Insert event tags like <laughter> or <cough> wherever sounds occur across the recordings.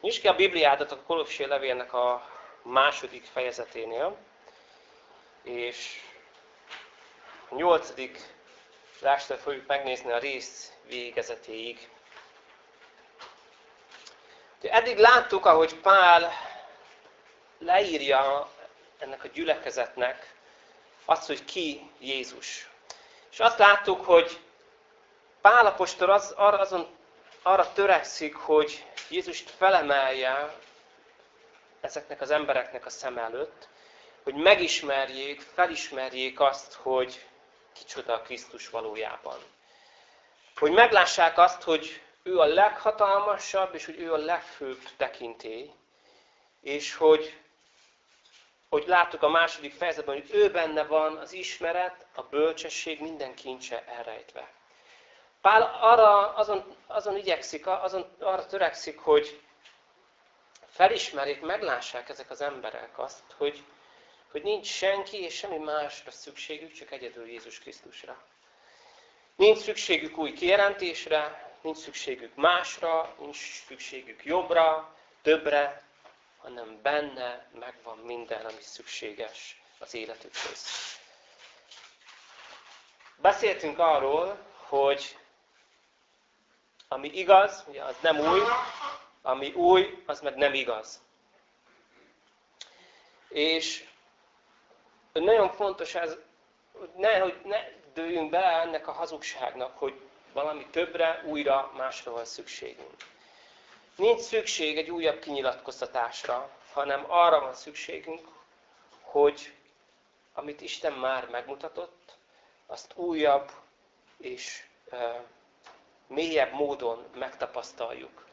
Nyisd ki a Bibliádat a Kolossi levélnek a második fejezeténél, és a nyolcadik verstől fogjuk megnézni a rész végezetéig. Eddig láttuk, ahogy Pál leírja ennek a gyülekezetnek azt, hogy ki Jézus. És azt láttuk, hogy Pál apostol az, arra, azon, arra törekszik, hogy Jézust felemelje ezeknek az embereknek a szem előtt, hogy megismerjék, felismerjék azt, hogy kicsoda a Krisztus valójában. Hogy meglássák azt, hogy ő a leghatalmasabb, és hogy ő a legfőbb tekintély, és hogy, hogy láttuk a második fejezetben, hogy ő benne van az ismeret, a bölcsesség minden kincse elrejtve. Pál arra, azon, azon igyekszik, azon, arra törekszik, hogy felismerjék, meglássák ezek az emberek azt, hogy, hogy nincs senki és semmi másra szükségük, csak egyedül Jézus Krisztusra. Nincs szükségük új kijelentésre, nincs szükségük másra, nincs szükségük jobbra, többre, hanem benne megvan minden, ami szükséges az életükhöz. Beszéltünk arról, hogy ami igaz, ugye az nem új, ami új, az meg nem igaz. És nagyon fontos ez, hogy ne, hogy ne dőljünk bele ennek a hazugságnak, hogy valami többre, újra, másra van szükségünk. Nincs szükség egy újabb kinyilatkoztatásra, hanem arra van szükségünk, hogy amit Isten már megmutatott, azt újabb és mélyebb módon megtapasztaljuk.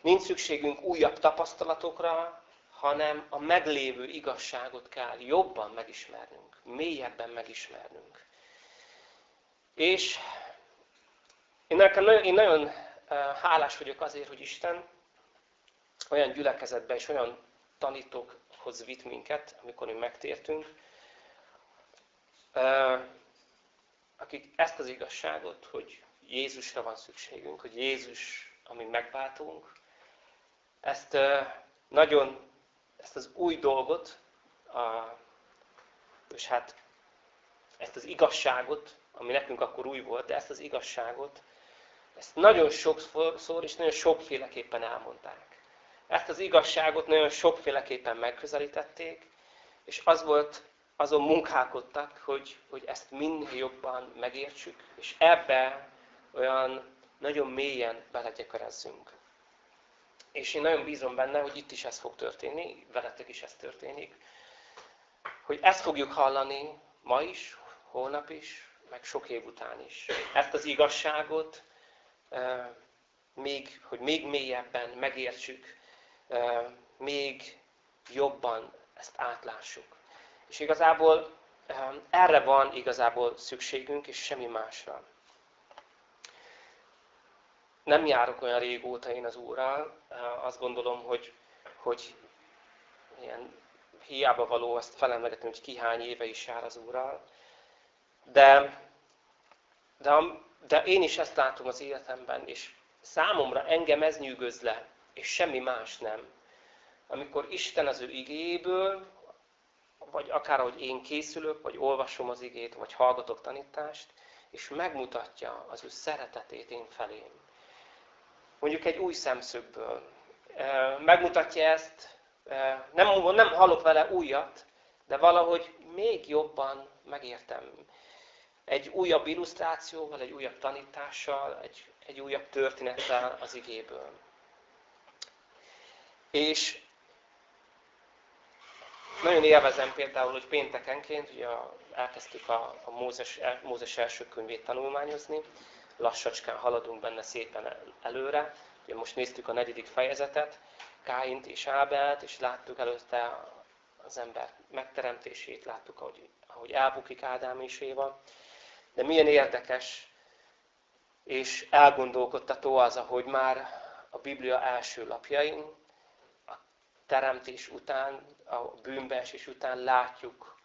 Nincs szükségünk újabb tapasztalatokra, hanem a meglévő igazságot kell jobban megismernünk, mélyebben megismernünk. És én, nekem, én nagyon hálás vagyok azért, hogy Isten olyan gyülekezetbe és olyan tanítókhoz vitt minket, amikor mi megtértünk, akik ezt az igazságot, hogy Jézusra van szükségünk, hogy Jézus, ami megváltunk, ezt nagyon, ezt az új dolgot, és hát ezt az igazságot, ami nekünk akkor új volt, de ezt az igazságot, ezt nagyon sokszor és nagyon sokféleképpen elmondták. Ezt az igazságot nagyon sokféleképpen megközelítették, és az volt, azon munkálkodtak, hogy, hogy ezt minél jobban megértsük, és ebbe olyan nagyon mélyen belegyökerezzünk. És én nagyon bízom benne, hogy itt is ez fog történni, veletek is ez történik, hogy ezt fogjuk hallani ma is, holnap is, meg sok év után is. Ezt az igazságot, még, hogy még mélyebben megértsük, még jobban ezt átlássuk. És igazából erre van igazából szükségünk, és semmi másra. Nem járok olyan régóta én az Úrral, azt gondolom, hogy, hogy ilyen hiába való ezt felemlegetni, hogy ki hány éve is jár az Úrral. De, de, de én is ezt látom az életemben, és számomra engem ez nyűgöz le, és semmi más nem. Amikor Isten az ő igéből, vagy akár ahogy én készülök, vagy olvasom az igét, vagy hallgatok tanítást, és megmutatja az ő szeretetét én felém. Mondjuk egy új szemszögből. Megmutatja ezt, nem, nem hallok vele újat, de valahogy még jobban megértem. Egy újabb illusztrációval, egy újabb tanítással, egy, egy újabb történettel az igéből. És nagyon élvezem például, hogy péntekenként ugye elkezdtük a, a Mózes, Mózes első könyvét tanulmányozni, lassacskán haladunk benne szépen előre. Ugye most néztük a negyedik fejezetet, Káint és Ábelt, és láttuk előtte az ember megteremtését, láttuk, ahogy, ahogy elbukik Ádám és Éva. De milyen érdekes és elgondolkodtató az, ahogy már a Biblia első lapjain, a teremtés után, a bűnbeesés után látjuk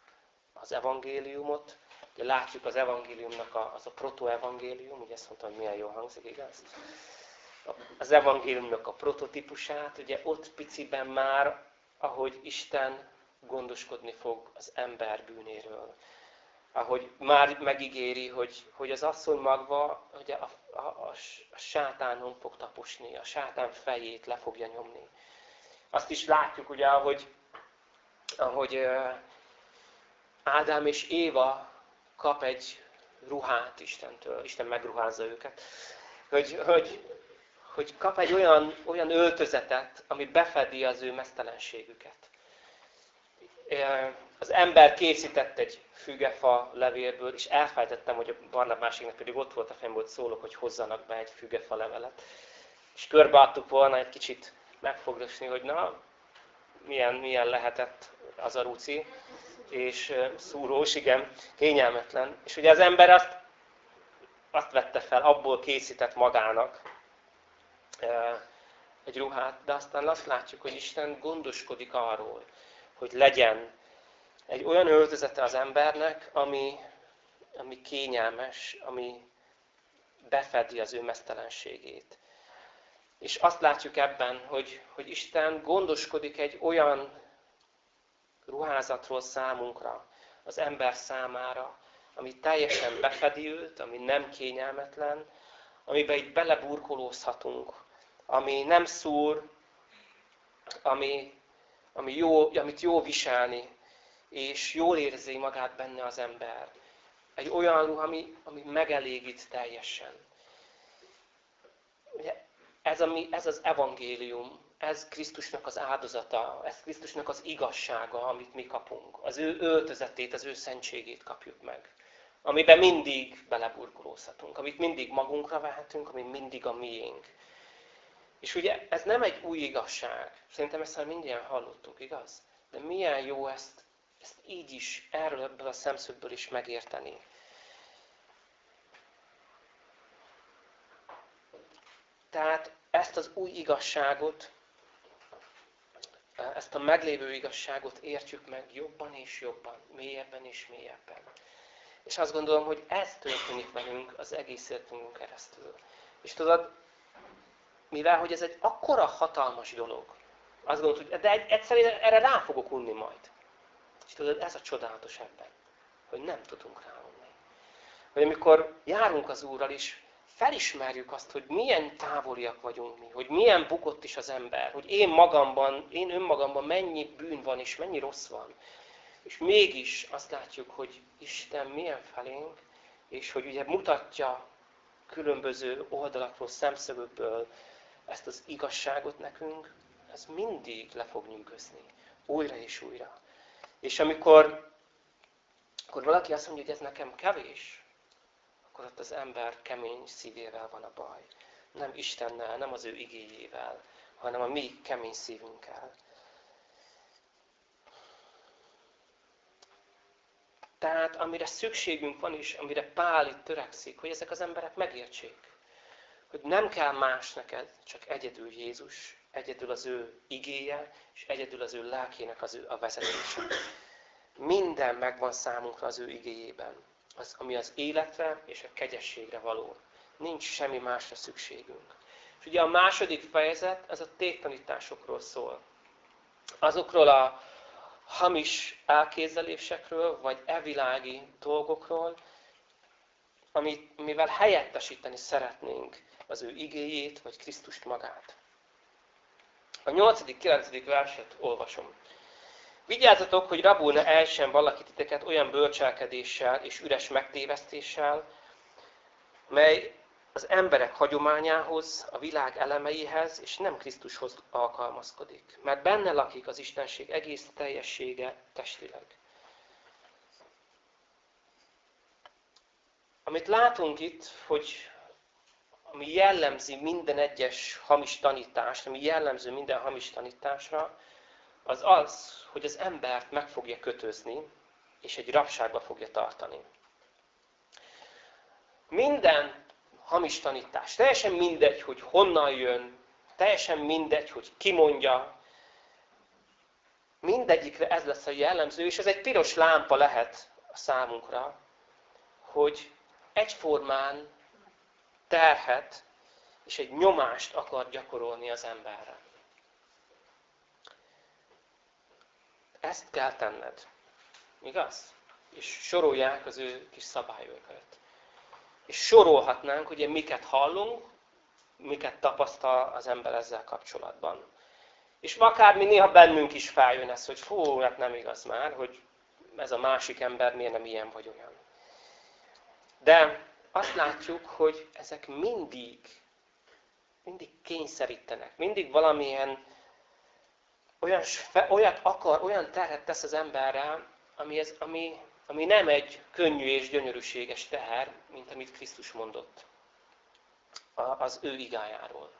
az evangéliumot, ugye látjuk az evangéliumnak a, az a protoevangélium, ugye ezt mondtam, hogy milyen jó hangzik, igaz? az evangéliumnak a prototípusát, ugye ott piciben már, ahogy Isten gondoskodni fog az ember bűnéről. Ahogy már megígéri, hogy, hogy az asszony magva ugye a, a, a, a sátánon fog taposni, a sátán fejét le fogja nyomni. Azt is látjuk, ugye, ahogy, ahogy Ádám és Éva kap egy ruhát Istentől, Isten megruházza őket, hogy, hogy, hogy kap egy olyan, olyan öltözetet, ami befedi az ő mesztelenségüket. Az ember készített egy fügefa levélből, és elfejtettem, hogy a Barnabásiknak pedig ott volt a fejemből, hogy szólok, hogy hozzanak be egy fügefa levelet. És körbeadtuk volna egy kicsit megfogdosni, hogy na, milyen, milyen lehetett az a ruci, és szúrós, igen, kényelmetlen. És ugye az ember azt, azt vette fel, abból készített magának egy ruhát, de aztán azt látjuk, hogy Isten gondoskodik arról, hogy legyen egy olyan öltözete az embernek, ami, ami kényelmes, ami befedi az ő mesztelenségét. És azt látjuk ebben, hogy, hogy Isten gondoskodik egy olyan ruházatról számunkra, az ember számára, ami teljesen befedi őt, ami nem kényelmetlen, amiben itt beleburkolózhatunk, ami nem szúr, ami, ami jó, amit jó viselni, és jól érzi magát benne az ember. Egy olyan ruha, ami, ami megelégít teljesen. Ugye ez, ami, ez az evangélium, ez Krisztusnak az áldozata, ez Krisztusnak az igazsága, amit mi kapunk. Az ő öltözetét, az ő szentségét kapjuk meg. Amiben mindig beleburkolózhatunk, amit mindig magunkra vehetünk, ami mindig a miénk. És ugye ez nem egy új igazság. Szerintem ezt már mindjárt hallottuk, igaz? De milyen jó ezt, ezt így is, erről ebből a szemszögből is megérteni. Tehát ezt az új igazságot ezt a meglévő igazságot értjük meg jobban és jobban, mélyebben és mélyebben. És azt gondolom, hogy ez történik velünk az egész életünkön keresztül. És tudod, mivel hogy ez egy akkora hatalmas dolog, azt gondolod, hogy de egyszerűen erre rá fogok unni majd. És tudod, ez a csodálatos ebben, hogy nem tudunk ráunni. Hogy amikor járunk az Úrral is, felismerjük azt, hogy milyen távoliak vagyunk mi, hogy milyen bukott is az ember, hogy én magamban, én önmagamban mennyi bűn van és mennyi rossz van. És mégis azt látjuk, hogy Isten milyen felénk, és hogy ugye mutatja különböző oldalakról, szemszögökből ezt az igazságot nekünk, ez mindig le fog nyűgözni. Újra és újra. És amikor, amikor valaki azt mondja, hogy ez nekem kevés, akkor ott az ember kemény szívével van a baj. Nem Istennel, nem az ő igéjével, hanem a mi kemény szívünkkel. Tehát amire szükségünk van is, amire Pál itt törekszik, hogy ezek az emberek megértsék, hogy nem kell más neked, csak egyedül Jézus, egyedül az ő igéje, és egyedül az ő lelkének az ő a vezetése. Minden megvan számunkra az ő igéjében az, ami az életre és a kegyességre való. Nincs semmi másra szükségünk. És ugye a második fejezet, ez a tévtanításokról szól. Azokról a hamis elképzelésekről, vagy evilági dolgokról, amit, mivel helyettesíteni szeretnénk az ő igéjét, vagy Krisztust magát. A 8.-9. verset olvasom. Vigyázzatok, hogy rabul ne elsen valaki titeket olyan bölcselkedéssel és üres megtévesztéssel, mely az emberek hagyományához, a világ elemeihez, és nem Krisztushoz alkalmazkodik. Mert benne lakik az Istenség egész teljessége testileg. Amit látunk itt, hogy ami jellemzi minden egyes hamis tanítást, ami jellemző minden hamis tanításra, az az, hogy az embert meg fogja kötözni, és egy rabságba fogja tartani. Minden hamis tanítás, teljesen mindegy, hogy honnan jön, teljesen mindegy, hogy ki mondja, mindegyikre ez lesz a jellemző, és ez egy piros lámpa lehet a számunkra, hogy egyformán terhet és egy nyomást akar gyakorolni az emberre. Ezt kell tenned. Igaz? És sorolják az ő kis szabályokat. És sorolhatnánk, ugye miket hallunk, miket tapasztal az ember ezzel kapcsolatban. És akármi néha bennünk is feljön ez, hogy fú, hát nem igaz már, hogy ez a másik ember miért nem ilyen vagy olyan. De azt látjuk, hogy ezek mindig, mindig kényszerítenek, mindig valamilyen olyan, olyat akar, olyan terhet tesz az emberre, ami, ez, ami, ami nem egy könnyű és gyönyörűséges teher, mint amit Krisztus mondott az ő igájáról.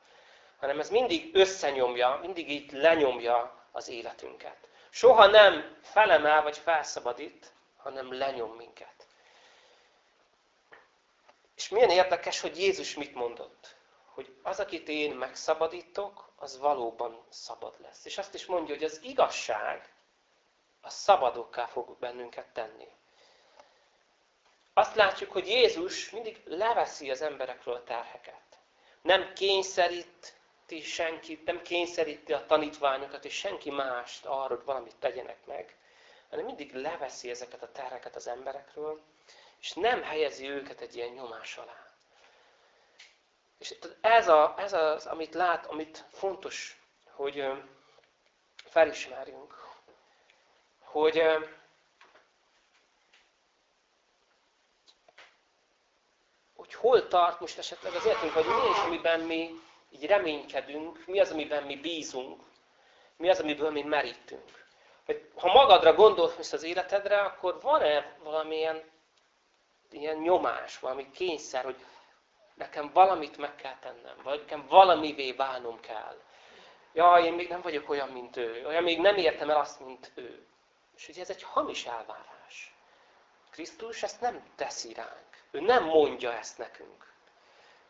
Hanem ez mindig összenyomja, mindig így lenyomja az életünket. Soha nem felemel vagy felszabadít, hanem lenyom minket. És milyen érdekes, hogy Jézus mit mondott? Hogy az, akit én megszabadítok, az valóban szabad lesz. És azt is mondja, hogy az igazság a szabadokká fog bennünket tenni. Azt látjuk, hogy Jézus mindig leveszi az emberekről a terheket. Nem kényszeríti senkit, nem kényszeríti a tanítványokat és senki mást arra, hogy valamit tegyenek meg, hanem mindig leveszi ezeket a terheket az emberekről, és nem helyezi őket egy ilyen nyomás alá. És ez, a, ez az, amit lát, amit fontos, hogy felismerjünk, hogy hogy hol tart most esetleg az életünk, vagy mi is, amiben mi így reménykedünk, mi az, amiben mi bízunk, mi az, amiből mi merítünk. Hogy ha magadra gondolsz az életedre, akkor van-e valamilyen ilyen nyomás, valami kényszer, hogy nekem valamit meg kell tennem, vagy nekem valamivé válnom kell. Ja, én még nem vagyok olyan, mint ő. Olyan még nem értem el azt, mint ő. És ugye ez egy hamis elvárás. Krisztus ezt nem teszi ránk. Ő nem mondja ezt nekünk.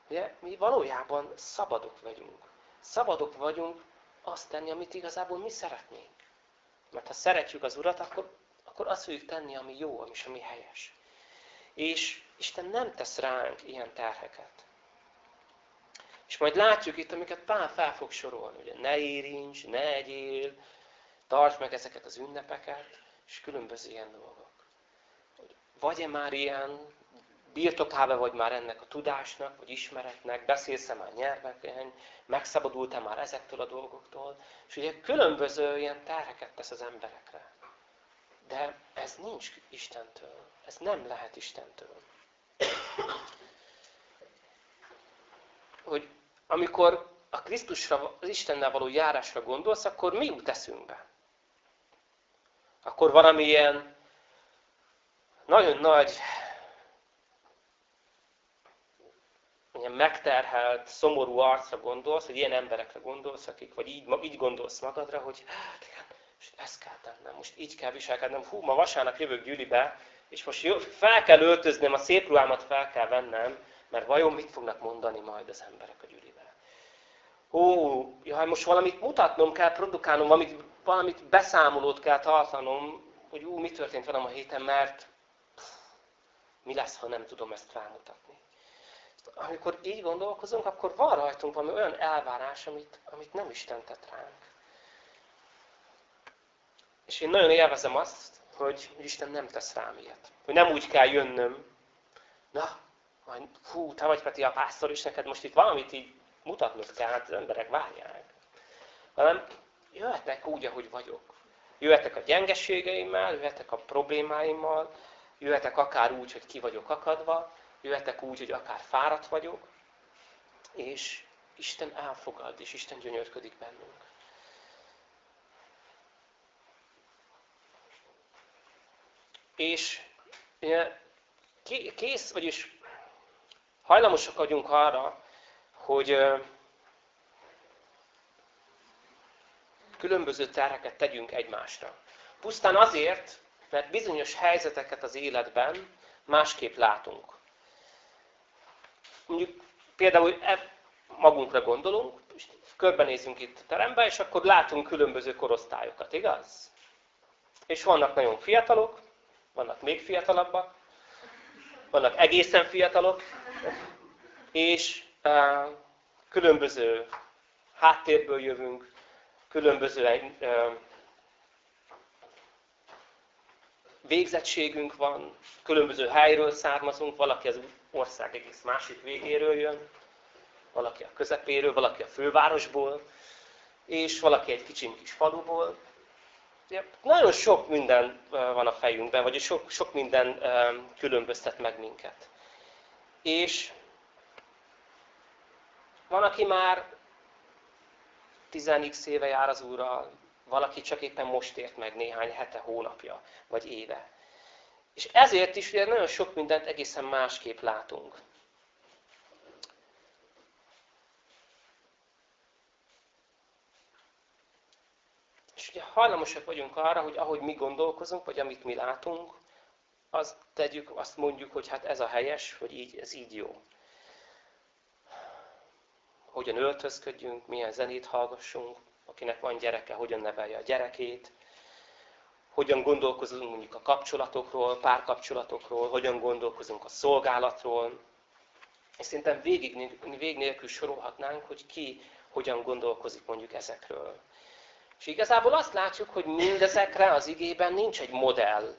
Ugye, mi valójában szabadok vagyunk. Szabadok vagyunk azt tenni, amit igazából mi szeretnénk. Mert ha szeretjük az Urat, akkor, akkor azt fogjuk tenni, ami jó, ami, ami helyes. És Isten nem tesz ránk ilyen terheket. És majd látjuk itt, amiket Pál fel fog sorolni. Ugye, ne érints, ne egyél, tartsd meg ezeket az ünnepeket, és különböző ilyen dolgok. Vagy-e már ilyen, birtokába vagy már ennek a tudásnak, vagy ismeretnek, beszélsz-e már nyelveken, megszabadultál már ezektől a dolgoktól, és ugye különböző ilyen terheket tesz az emberekre. De ez nincs Istentől. Ez nem lehet Istentől. Hogy amikor a Krisztusra, az Istennel való járásra gondolsz, akkor mi jut eszünkbe? Akkor valamilyen nagyon nagy ilyen megterhelt, szomorú arcra gondolsz, hogy ilyen emberekre gondolsz, akik, vagy így, így gondolsz magadra, hogy hát igen, és ezt kell tennem, most így kell viselkednem, hú, ma vasárnap jövök gyűlibe, és most jó, fel kell öltöznöm, a szép ruhámat fel kell vennem, mert vajon mit fognak mondani majd az emberek a gyűlibe. Hú, jaj, most valamit mutatnom kell, produkálnom, valamit, valamit beszámolót kell tartanom, hogy ú, mi történt velem a héten, mert pff, mi lesz, ha nem tudom ezt felmutatni amikor így gondolkozunk, akkor van rajtunk valami olyan elvárás, amit, amit nem Isten tett ránk. És én nagyon élvezem azt, hogy Isten nem tesz rám ilyet. Hogy nem úgy kell jönnöm, na, majd, fú, te vagy Peti a pásztor, és neked most itt valamit így mutatnod kell, hát az emberek várják. Hanem jöhetek úgy, ahogy vagyok. Jöhetek a gyengeségeimmel, jöhetek a problémáimmal, jöhetek akár úgy, hogy ki vagyok akadva, jöhetek úgy, hogy akár fáradt vagyok, és Isten elfogad, és Isten gyönyörködik bennünk. És kész, vagyis hajlamosak vagyunk arra, hogy különböző terheket tegyünk egymásra. Pusztán azért, mert bizonyos helyzeteket az életben másképp látunk mondjuk például e, magunkra gondolunk, és körbenézünk itt a terembe, és akkor látunk különböző korosztályokat, igaz? És vannak nagyon fiatalok, vannak még fiatalabbak, vannak egészen fiatalok, és különböző háttérből jövünk, különböző végzettségünk van, különböző helyről származunk, valaki az ország egész másik végéről jön, valaki a közepéről, valaki a fővárosból, és valaki egy kicsim kis faluból. Nagyon sok minden van a fejünkben, vagy sok, sok minden különböztet meg minket. És van, aki már 10 éve jár az Úrral, valaki csak éppen most ért meg néhány hete, hónapja, vagy éve. És ezért is ugye nagyon sok mindent egészen másképp látunk. És ugye hajlamosak vagyunk arra, hogy ahogy mi gondolkozunk, vagy amit mi látunk, azt tegyük, azt mondjuk, hogy hát ez a helyes, vagy így, ez így jó. Hogyan öltözködjünk, milyen zenét hallgassunk, akinek van gyereke, hogyan nevelje a gyerekét, hogyan gondolkozunk mondjuk a kapcsolatokról, párkapcsolatokról, hogyan gondolkozunk a szolgálatról. És szerintem végig, vég nélkül sorolhatnánk, hogy ki hogyan gondolkozik mondjuk ezekről. És igazából azt látjuk, hogy mindezekre az igében nincs egy modell,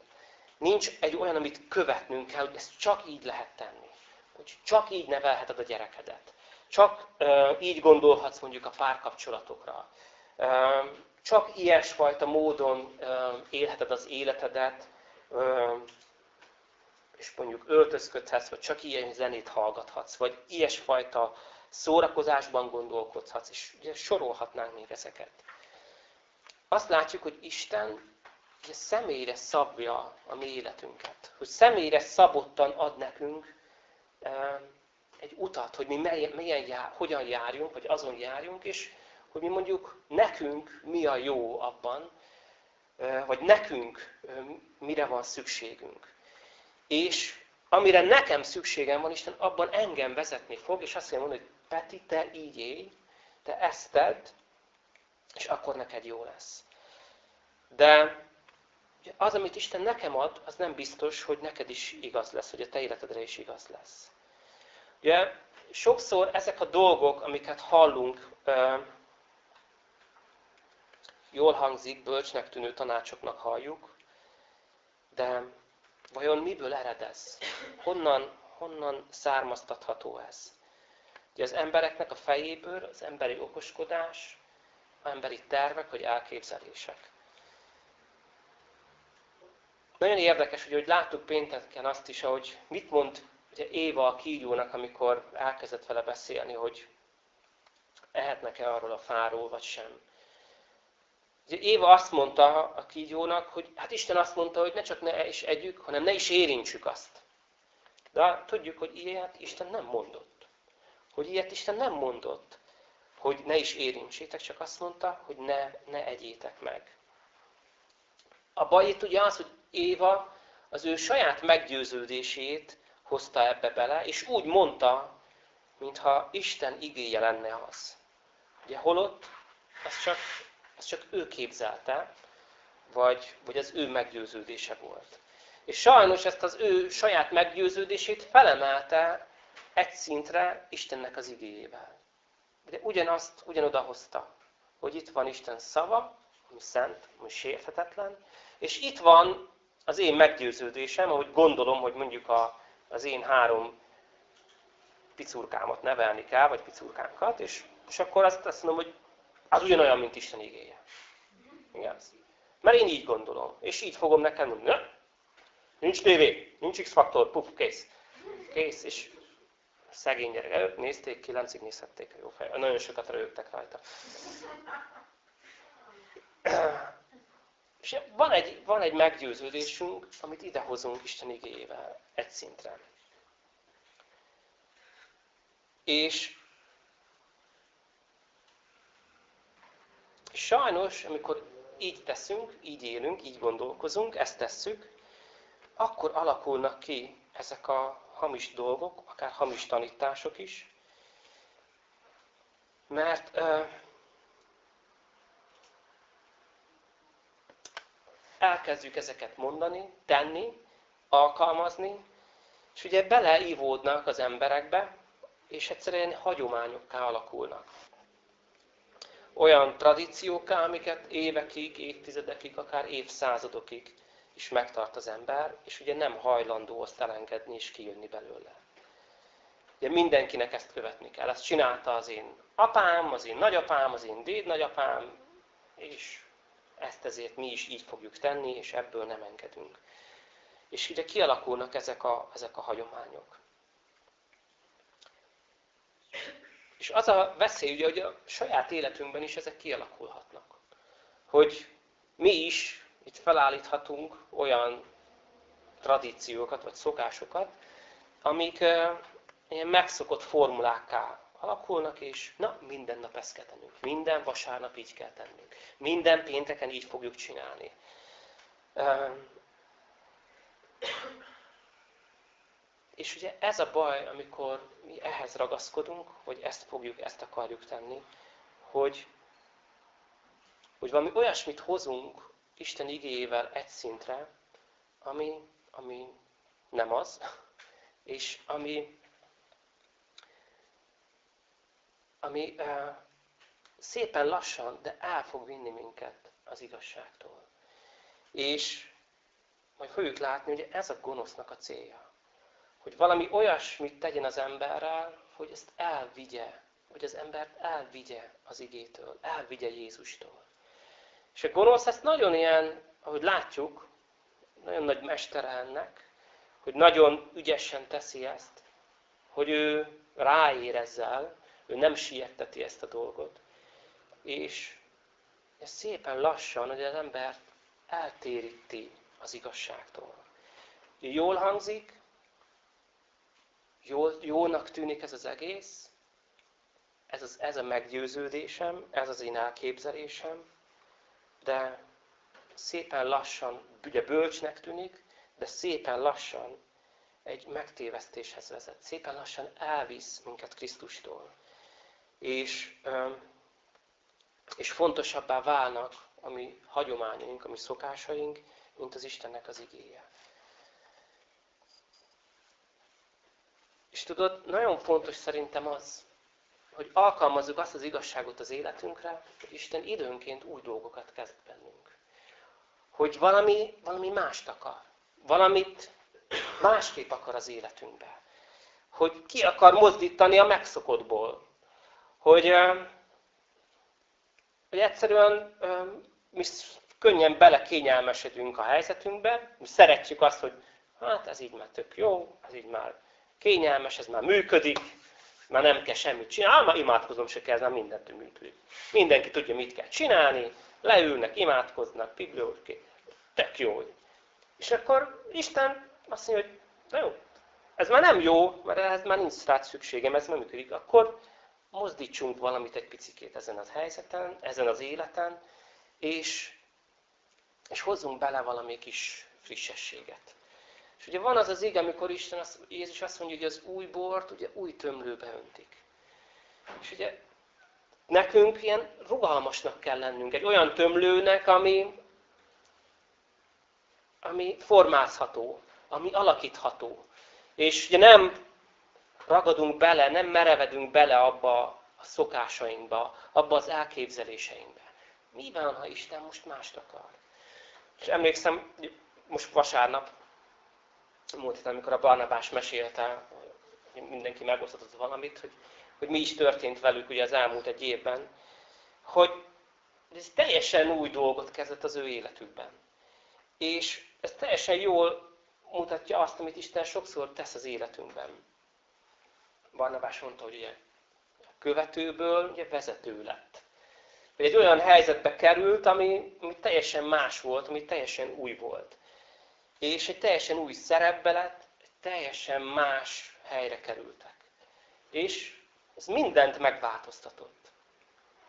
nincs egy olyan, amit követnünk kell, hogy ezt csak így lehet tenni. Hogy csak így nevelheted a gyerekedet. Csak uh, így gondolhatsz mondjuk a párkapcsolatokra. Uh, csak ilyesfajta módon uh, élheted az életedet, uh, és mondjuk öltözködhetsz, vagy csak ilyen zenét hallgathatsz, vagy ilyesfajta szórakozásban gondolkodhatsz, és ugye sorolhatnánk még ezeket azt látjuk, hogy Isten ugye személyre szabja a mi életünket. Hogy személyre szabottan ad nekünk egy utat, hogy mi melyen jár, hogyan járjunk, vagy azon járjunk, és hogy mi mondjuk nekünk mi a jó abban, vagy nekünk mire van szükségünk. És amire nekem szükségem van, Isten abban engem vezetni fog, és azt mondja, hogy Peti, te így élj, te ezt tedd, és akkor neked jó lesz. De az, amit Isten nekem ad, az nem biztos, hogy neked is igaz lesz, hogy a te életedre is igaz lesz. Ugye, sokszor ezek a dolgok, amiket hallunk, jól hangzik, bölcsnek tűnő tanácsoknak halljuk, de vajon miből ered ez? Honnan, honnan származtatható ez? Ugye az embereknek a fejéből az emberi okoskodás, emberi tervek vagy elképzelések. Nagyon érdekes, hogy, hogy láttuk pénteken azt is, hogy mit mond ugye Éva a kígyónak, amikor elkezdett vele beszélni, hogy ehetnek-e arról a fáról, vagy sem. Ugye Éva azt mondta a kígyónak, hogy hát Isten azt mondta, hogy ne csak ne is együk, hanem ne is érintsük azt. De tudjuk, hogy ilyet Isten nem mondott. Hogy ilyet Isten nem mondott hogy ne is érintsétek, csak azt mondta, hogy ne, ne egyétek meg. A baj itt ugye az, hogy Éva az ő saját meggyőződését hozta ebbe bele, és úgy mondta, mintha Isten igéje lenne az. Ugye holott, az csak, az csak ő képzelte, vagy, vagy az ő meggyőződése volt. És sajnos ezt az ő saját meggyőződését felemelte egy szintre Istennek az igéjével de ugyanazt, ugyanoda hozta, hogy itt van Isten szava, ami szent, ami sérthetetlen, és itt van az én meggyőződésem, ahogy gondolom, hogy mondjuk a, az én három picurkámat nevelni kell, vagy picurkánkat, és, és akkor azt, azt mondom, hogy az ugyanolyan, mint Isten igéje. Igaz? Mert én így gondolom, és így fogom nekem mondani. Nincs tévé, nincs X-faktor, puf, kész. Kész, és szegény gyerek. Előtt nézték, kilencig nézhették a jó fej. Nagyon sokat rögtek rajta. És van egy, van egy meggyőződésünk, amit idehozunk Isten igéjével egy szintre. És sajnos, amikor így teszünk, így élünk, így gondolkozunk, ezt tesszük, akkor alakulnak ki ezek a hamis dolgok, akár hamis tanítások is, mert ö, elkezdjük ezeket mondani, tenni, alkalmazni, és ugye beleívódnak az emberekbe és egyszerűen hagyományokká alakulnak. Olyan tradíciókká, amiket évekig, évtizedekig, akár évszázadokig is megtart az ember, és ugye nem hajlandó azt elengedni és kijönni belőle. Ugye mindenkinek ezt követni kell. Ezt csinálta az én apám, az én nagyapám, az én déd nagyapám, és ezt ezért mi is így fogjuk tenni, és ebből nem engedünk. És ugye kialakulnak ezek a, ezek a hagyományok. És az a veszély, ugye, hogy a saját életünkben is ezek kialakulhatnak. Hogy mi is itt felállíthatunk olyan tradíciókat, vagy szokásokat, amik ilyen megszokott formulákká alakulnak, és na, minden nap ezt kell tennünk. Minden vasárnap így kell tennünk. Minden pénteken így fogjuk csinálni. És ugye ez a baj, amikor mi ehhez ragaszkodunk, hogy ezt fogjuk, ezt akarjuk tenni, hogy, hogy valami olyasmit hozunk Isten igéjével egy szintre, ami, ami nem az, <laughs> és ami, ami uh, szépen lassan, de el fog vinni minket az igazságtól. És majd fogjuk látni, hogy ez a gonosznak a célja hogy valami olyasmit tegyen az emberrel, hogy ezt elvigye, hogy az embert elvigye az igétől, elvigye Jézustól. És a gonosz nagyon ilyen, ahogy látjuk, nagyon nagy mestere ennek, hogy nagyon ügyesen teszi ezt, hogy ő ráér ezzel, ő nem sietteti ezt a dolgot. És ez szépen lassan, hogy az embert eltéríti az igazságtól. Jól hangzik, jó, jónak tűnik ez az egész, ez, az, ez a meggyőződésem, ez az én elképzelésem, de szépen lassan, ugye bölcsnek tűnik, de szépen lassan egy megtévesztéshez vezet. Szépen lassan elvisz minket Krisztustól. És, és fontosabbá válnak a mi hagyományaink, a mi szokásaink, mint az Istennek az igéje. És tudod, nagyon fontos szerintem az, hogy alkalmazzuk azt az igazságot az életünkre, hogy Isten időnként új dolgokat kezd bennünk. Hogy valami, valami mást akar. Valamit másképp akar az életünkbe. Hogy ki akar mozdítani a megszokottból. Hogy, hogy egyszerűen mi könnyen belekényelmesedünk a helyzetünkbe, mi szeretjük azt, hogy hát ez így már tök jó, ez így már kényelmes, ez már működik, már nem kell semmit csinálni, már imádkozom se kell, már mindentől működik. Mindenki tudja, mit kell csinálni, leülnek, imádkoznak, biblióské, tök jó. És akkor Isten azt mondja, hogy na jó, ez már nem jó, mert ez már nincs rá szükségem, ez nem működik, akkor mozdítsunk valamit egy picikét ezen az helyzeten, ezen az életen, és, és hozzunk bele valami kis frissességet. És ugye van az az ig, amikor Isten, azt, Jézus azt mondja, hogy az új bort ugye új tömlőbe öntik. És ugye nekünk ilyen rugalmasnak kell lennünk, egy olyan tömlőnek, ami, ami formázható, ami alakítható. És ugye nem ragadunk bele, nem merevedünk bele abba a szokásainkba, abba az elképzeléseinkbe. Mi van, ha Isten most mást akar? És emlékszem, most vasárnap múlt héten, amikor a Barnabás mesélte, mindenki megosztott valamit, hogy, hogy mi is történt velük ugye az elmúlt egy évben, hogy ez teljesen új dolgot kezdett az ő életükben. És ez teljesen jól mutatja azt, amit Isten sokszor tesz az életünkben. Barnabás mondta, hogy ugye követőből ugye vezető lett. Hogy egy olyan helyzetbe került, ami, ami teljesen más volt, ami teljesen új volt és egy teljesen új szerepbe lett, egy teljesen más helyre kerültek. És ez mindent megváltoztatott.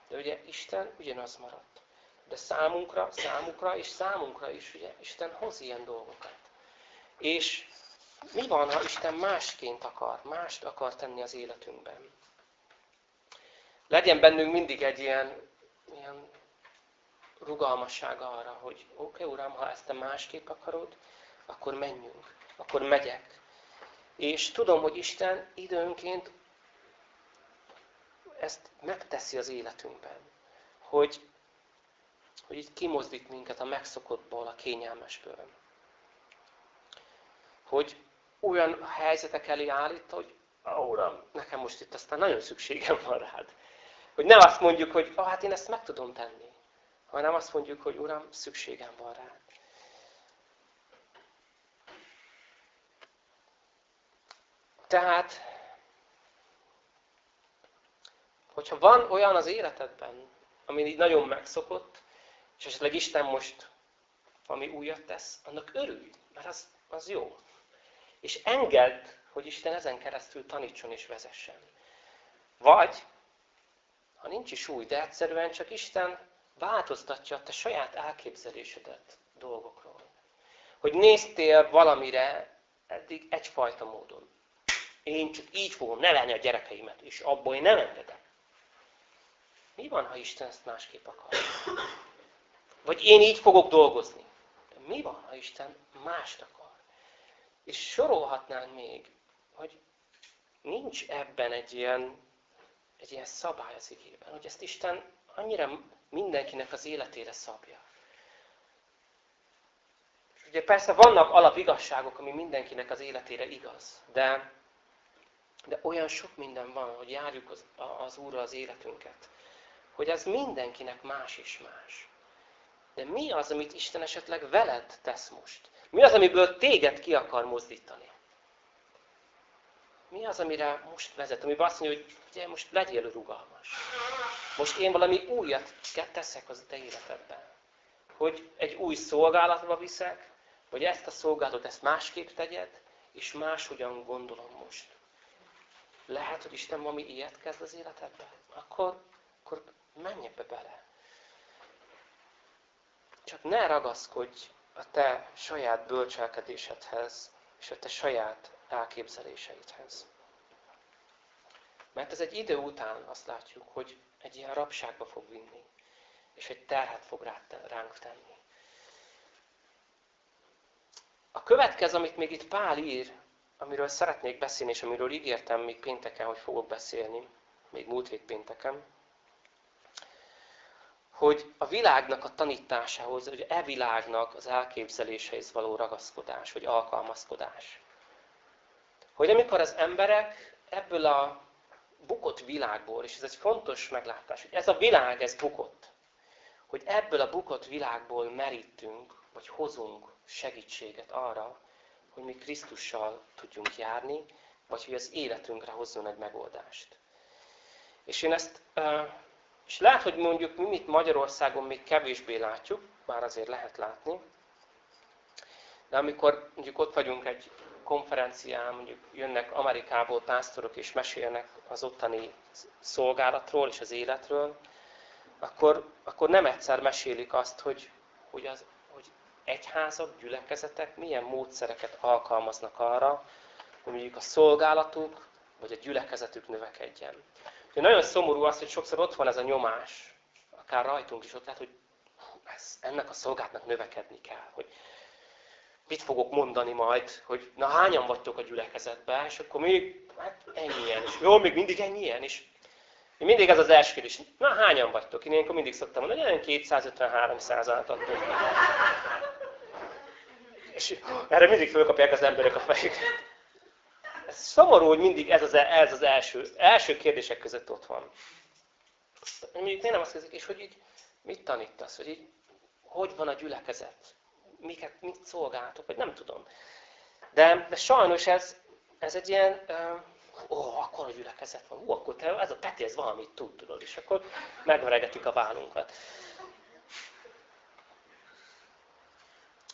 De ugye Isten ugyanaz maradt. De számunkra, számukra és számunkra is ugye Isten hoz ilyen dolgokat. És mi van, ha Isten másként akar, mást akar tenni az életünkben? Legyen bennünk mindig egy ilyen, ilyen rugalmassága arra, hogy oké, okay, Uram, ha ezt te másképp akarod, akkor menjünk, akkor megyek. És tudom, hogy Isten időnként ezt megteszi az életünkben. Hogy, hogy így kimozdít minket a megszokottból, a kényelmesből. Hogy olyan helyzetek elé állít, hogy Uram, nekem most itt aztán nagyon szükségem van rád. Hogy nem azt mondjuk, hogy ah, hát én ezt meg tudom tenni, hanem azt mondjuk, hogy Uram, szükségem van rád. Tehát, hogyha van olyan az életedben, ami így nagyon megszokott, és esetleg Isten most valami újat tesz, annak örülj, mert az, az jó. És engedd, hogy Isten ezen keresztül tanítson és vezessen. Vagy, ha nincs is új, de egyszerűen csak Isten változtatja a te saját elképzelésedet dolgokról. Hogy néztél valamire eddig egyfajta módon. Én csak így fogom nevelni a gyerekeimet, és abból én nem engedek. Mi van, ha Isten ezt másképp akar? Vagy én így fogok dolgozni. De mi van, ha Isten mást akar? És sorolhatnánk még, hogy nincs ebben egy ilyen, egy ilyen szabály az igében, hogy ezt Isten annyira mindenkinek az életére szabja. És ugye persze vannak alapigazságok, ami mindenkinek az életére igaz, de, de olyan sok minden van, hogy járjuk az, az Úrra az életünket, hogy ez mindenkinek más és más. De mi az, amit Isten esetleg veled tesz most? Mi az, amiből téged ki akar mozdítani? Mi az, amire most vezet? Amiben azt mondja, hogy ugye, most legyél rugalmas. Most én valami újat teszek az te életedben. Hogy egy új szolgálatba viszek, vagy ezt a szolgálatot ezt másképp tegyed, és máshogyan gondolom most. Lehet, hogy Isten valami ilyet kezd az életedben? Akkor, akkor menj ebbe bele. Csak ne ragaszkodj a te saját bölcselkedésedhez, és a te saját elképzeléseidhez. Mert ez egy idő után azt látjuk, hogy egy ilyen rabságba fog vinni, és egy terhet fog ránk tenni. A következő, amit még itt Pál ír, amiről szeretnék beszélni, és amiről ígértem még pénteken, hogy fogok beszélni, még múlt hét pénteken, hogy a világnak a tanításához, hogy e világnak az elképzeléseihez való ragaszkodás, vagy alkalmazkodás. Hogy amikor az emberek ebből a bukott világból, és ez egy fontos meglátás, hogy ez a világ, ez bukott, hogy ebből a bukott világból merítünk, vagy hozunk segítséget arra, hogy mi Krisztussal tudjunk járni, vagy hogy az életünkre hozzon egy megoldást. És én ezt és lehet, hogy mondjuk mi itt Magyarországon még kevésbé látjuk, bár azért lehet látni, de amikor mondjuk ott vagyunk egy konferencián, mondjuk jönnek Amerikából pásztorok és mesélnek az ottani szolgálatról és az életről, akkor, akkor nem egyszer mesélik azt, hogy, hogy, az, hogy egyházak, gyülekezetek milyen módszereket alkalmaznak arra, hogy mondjuk a szolgálatuk vagy a gyülekezetük növekedjen. De nagyon szomorú az, hogy sokszor ott van ez a nyomás, akár rajtunk is ott lehet, hogy ez, ennek a szolgáltnak növekedni kell, hogy mit fogok mondani majd, hogy na hányan vagytok a gyülekezetben, és akkor még, hát ennyien, és jó, még mindig ennyien, és mindig ez az első kérdés, na hányan vagytok? Én ilyenkor mindig szoktam mondani, hogy 253 át adtok. És erre mindig fölkapják az emberek a fejüket. Ez szomorú, hogy mindig ez az, ez az első, első kérdések között ott van. Mondjuk én nem azt kérdezik, és hogy így mit tanítasz, hogy így hogy van a gyülekezet, miket, mit szolgáltok, vagy nem tudom. De, de sajnos ez, ez egy ilyen, ó, akkor a gyülekezet van, ó, akkor te, ez a Peti, ez valamit tud, tudod, és akkor megveregetjük a vállunkat.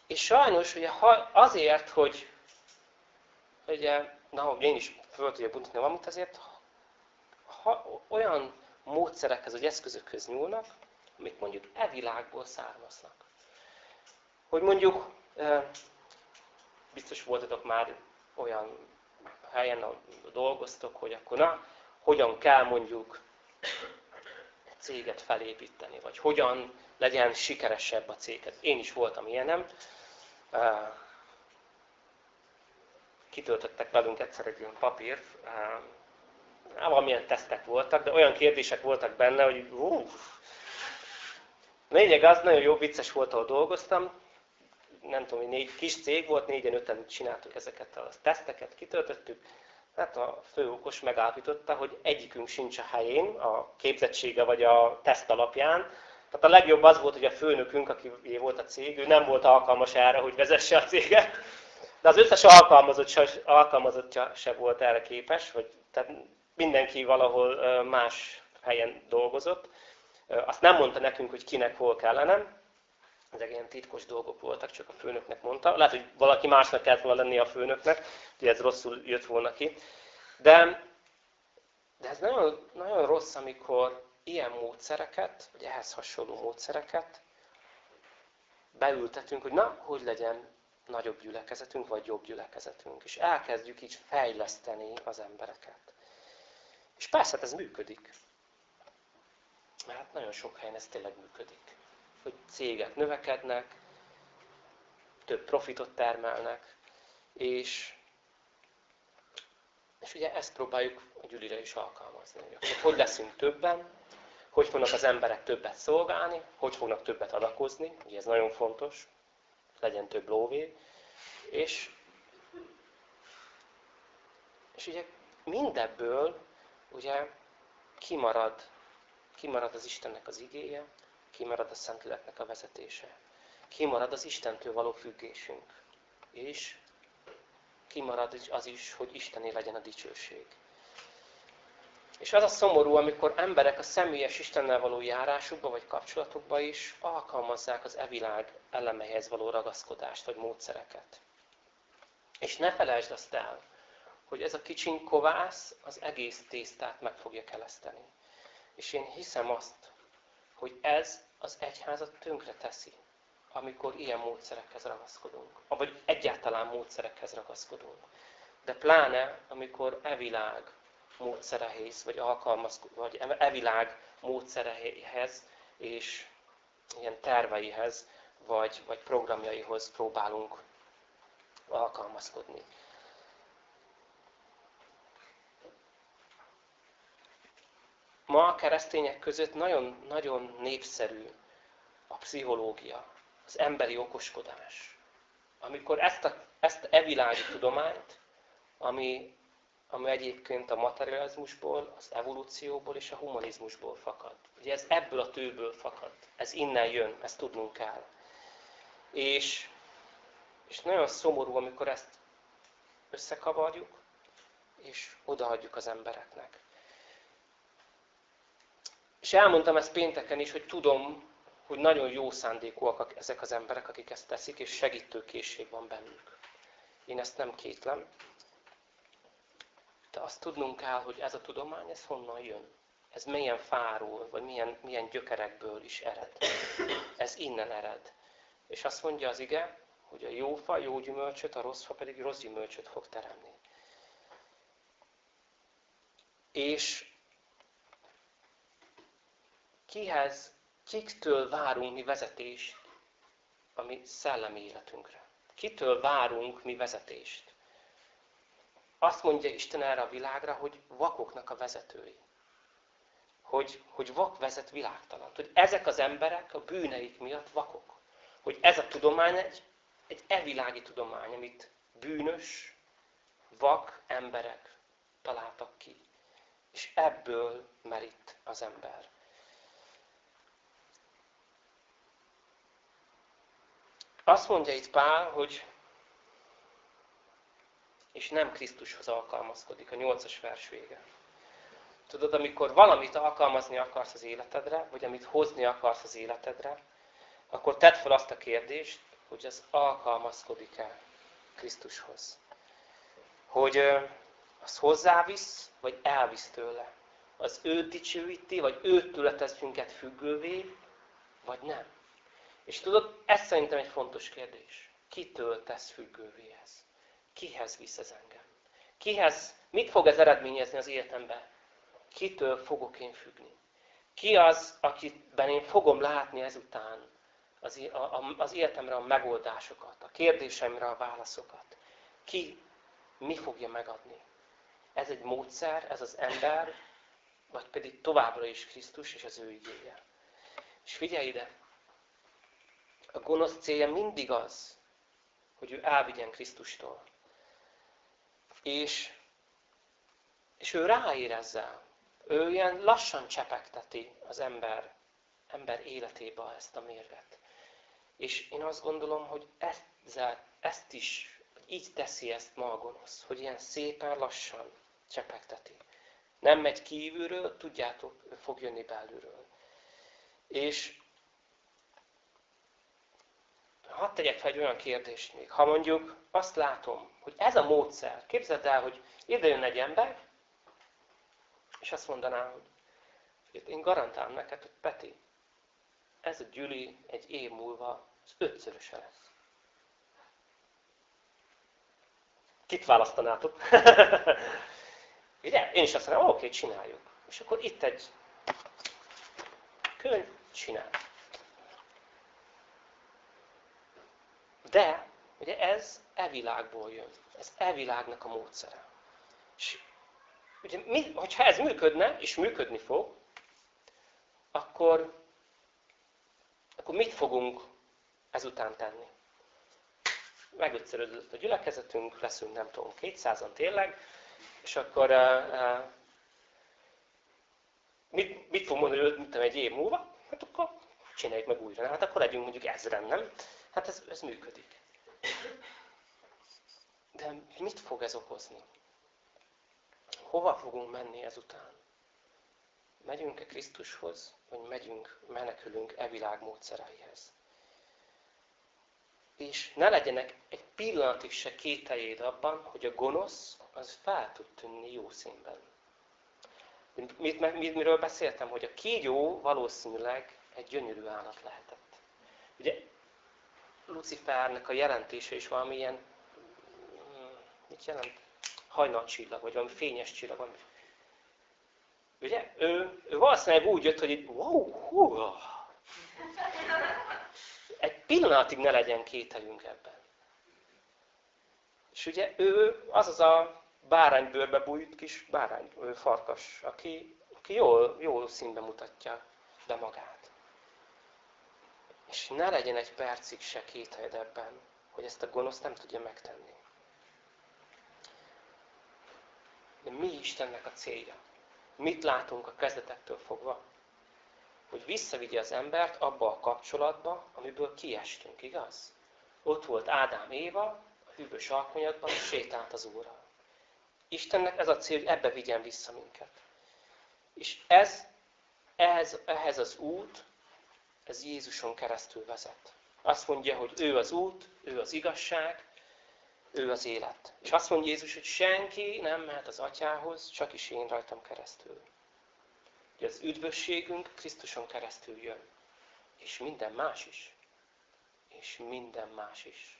És sajnos ugye azért, hogy ugye na, hogy én is föl tudjak mutatni valamit, azért ha olyan módszerekhez, vagy eszközökhöz nyúlnak, amik mondjuk e világból származnak. Hogy mondjuk, biztos voltatok már olyan helyen, ahol dolgoztok, hogy akkor na, hogyan kell mondjuk céget felépíteni, vagy hogyan legyen sikeresebb a céget. Én is voltam ilyenem kitöltöttek velünk egyszer egy ilyen papírt, valamilyen tesztek voltak, de olyan kérdések voltak benne, hogy hú. Lényeg az, nagyon jó, vicces volt, ahol dolgoztam. Nem tudom, négy kis cég volt, négyen, öten csináltuk ezeket a teszteket, kitöltöttük. Hát a fő okos megállapította, hogy egyikünk sincs a helyén, a képzettsége vagy a teszt alapján. Tehát a legjobb az volt, hogy a főnökünk, aki volt a cég, ő nem volt alkalmas erre, hogy vezesse a céget. De az összes alkalmazott, alkalmazottja se volt erre képes, hogy tehát mindenki valahol más helyen dolgozott. Azt nem mondta nekünk, hogy kinek hol kellene. Ezek ilyen titkos dolgok voltak, csak a főnöknek mondta. Lehet, hogy valaki másnak kellett volna lenni a főnöknek, hogy ez rosszul jött volna ki. De, de ez nagyon, nagyon rossz, amikor ilyen módszereket, vagy ehhez hasonló módszereket beültetünk, hogy na, hogy legyen nagyobb gyülekezetünk, vagy jobb gyülekezetünk. És elkezdjük így fejleszteni az embereket. És persze, hát ez működik. Mert nagyon sok helyen ez tényleg működik. Hogy cégek növekednek, több profitot termelnek, és, és ugye ezt próbáljuk a gyűlire is alkalmazni. Hogy, hogy leszünk többen, hogy fognak az emberek többet szolgálni, hogy fognak többet adakozni, ugye ez nagyon fontos, legyen több lóvé, és, és ugye mindebből ugye kimarad, kimarad az Istennek az igéje, kimarad a Szentléleknek a vezetése, kimarad az Istentől való függésünk, és kimarad az is, hogy Istené legyen a dicsőség. És az a szomorú, amikor emberek a személyes Istennel való járásukba vagy kapcsolatokba is alkalmazzák az evilág elemeihez való ragaszkodást vagy módszereket. És ne felejtsd azt el, hogy ez a kicsiny kovász az egész tésztát meg fogja keleszteni. És én hiszem azt, hogy ez az egyházat tönkre teszi, amikor ilyen módszerekhez ragaszkodunk. Vagy egyáltalán módszerekhez ragaszkodunk. De pláne, amikor evilág módszerehez, vagy alkalmazkodunk, vagy evilág módszerehez, és ilyen terveihez, vagy, vagy programjaihoz próbálunk alkalmazkodni. Ma a keresztények között nagyon-nagyon népszerű a pszichológia, az emberi okoskodás. Amikor ezt a, ezt a evilági tudományt, ami, ami egyébként a materializmusból, az evolúcióból és a humanizmusból fakad. Ugye ez ebből a tőből fakad. Ez innen jön, ezt tudnunk kell. És és nagyon szomorú, amikor ezt összekavarjuk, és odaadjuk az embereknek. És elmondtam ezt pénteken is, hogy tudom, hogy nagyon jó szándékúak ezek az emberek, akik ezt teszik, és segítőkészség van bennük. Én ezt nem kétlem. De azt tudnunk kell, hogy ez a tudomány, ez honnan jön. Ez milyen fáról, vagy milyen, milyen gyökerekből is ered. Ez innen ered. És azt mondja az ige, hogy a jó fa jó gyümölcsöt, a rossz fa pedig rossz gyümölcsöt fog teremni. És kihez, kiktől várunk mi vezetést a mi szellemi életünkre? Kitől várunk mi vezetést? Azt mondja Isten erre a világra, hogy vakoknak a vezetői. Hogy, hogy vak vezet világtalan. Hogy ezek az emberek a bűneik miatt vakok. Hogy ez a tudomány egy egy evilági tudomány, amit bűnös, vak emberek találtak ki. És ebből merít az ember. Azt mondja itt Pál, hogy és nem Krisztushoz alkalmazkodik, a nyolcas vers vége. Tudod, amikor valamit alkalmazni akarsz az életedre, vagy amit hozni akarsz az életedre, akkor tedd fel azt a kérdést, hogy az alkalmazkodik-e Krisztushoz. Hogy az hozzávisz, vagy elvisz tőle. Az őt dicsőíti, vagy őtől tesz minket függővé, vagy nem. És tudod, ez szerintem egy fontos kérdés. Kitől tesz függővé ez? Kihez visz ez engem? Kihez, mit fog ez eredményezni az életemben? Kitől fogok én függni? Ki az, akiben én fogom látni ezután az, az életemre a megoldásokat, a kérdéseimre a válaszokat. Ki mi fogja megadni? ez egy módszer, ez az ember, vagy pedig továbbra is Krisztus és az ő igéje. És figyelj ide! A gonosz célja mindig az, hogy ő elvigyen Krisztustól. És, és ő ráérezzel. Ő ilyen lassan csepegteti az ember, ember életébe ezt a mérget. És én azt gondolom, hogy ezzel, ezt is, így teszi ezt ma a gonosz, hogy ilyen szépen lassan csepegteti. Nem megy kívülről, tudjátok, ő fog jönni belülről. És hadd tegyek fel egy olyan kérdést még. Ha mondjuk azt látom, hogy ez a módszer, képzeld el, hogy ide jön egy ember, és azt mondaná, hogy én garantálom neked, hogy Peti, ez a gyüli egy év múlva az ötszöröse lesz. Kit választanátok? <laughs> Ugye? Én is azt mondom, oké, csináljuk. És akkor itt egy könyv, csinál. De, ugye ez e világból jön. Ez e világnak a módszere. És ugye, mi, hogyha ez működne, és működni fog, akkor, akkor mit fogunk ezután tenni? Megötszörözött a gyülekezetünk, leszünk nem tudom, 200-an tényleg, és akkor uh, uh, mit, mit fog mondani, mit tudom, egy év múlva? Hát akkor csináljuk meg újra. Hát akkor legyünk mondjuk ezren, nem? Hát ez, ez működik. De mit fog ez okozni? Hova fogunk menni ezután? Megyünk-e Krisztushoz, vagy megyünk, menekülünk e világ módszereihez? És ne legyenek egy pillanatig se kételjéd abban, hogy a gonosz az fel tud tűnni jó színben. Mit, mit, miről beszéltem? Hogy a kígyó valószínűleg egy gyönyörű állat lehetett. Ugye Lucifernek a jelentése is valamilyen, mm, mit jelent? Hajnalcsillag, vagy valami fényes csillag. Valami. Ugye? Ő, ő valószínűleg úgy jött, hogy itt, wow, hú, egy pillanatig ne legyen kételjünk ebben. És ugye ő az az a báránybőrbe bújt kis bárány, farkas, aki, aki jól, jól színbe mutatja be magát. És ne legyen egy percig se kéthelyed ebben, hogy ezt a gonoszt nem tudja megtenni. De mi Istennek a célja? Mit látunk a kezdetektől fogva? Hogy visszavigye az embert abba a kapcsolatba, amiből kiestünk, igaz? Ott volt Ádám Éva, a hűvös alkonyatban, és sétált az Úrral. Istennek ez a cél, hogy ebbe vigyen vissza minket. És ez, ehhez, ehhez az út, ez Jézuson keresztül vezet. Azt mondja, hogy ő az út, ő az igazság, ő az élet. És azt mondja Jézus, hogy senki nem mehet az atyához, csak is én rajtam keresztül. Hogy az üdvösségünk Krisztuson keresztül jön. És minden más is. És minden más is.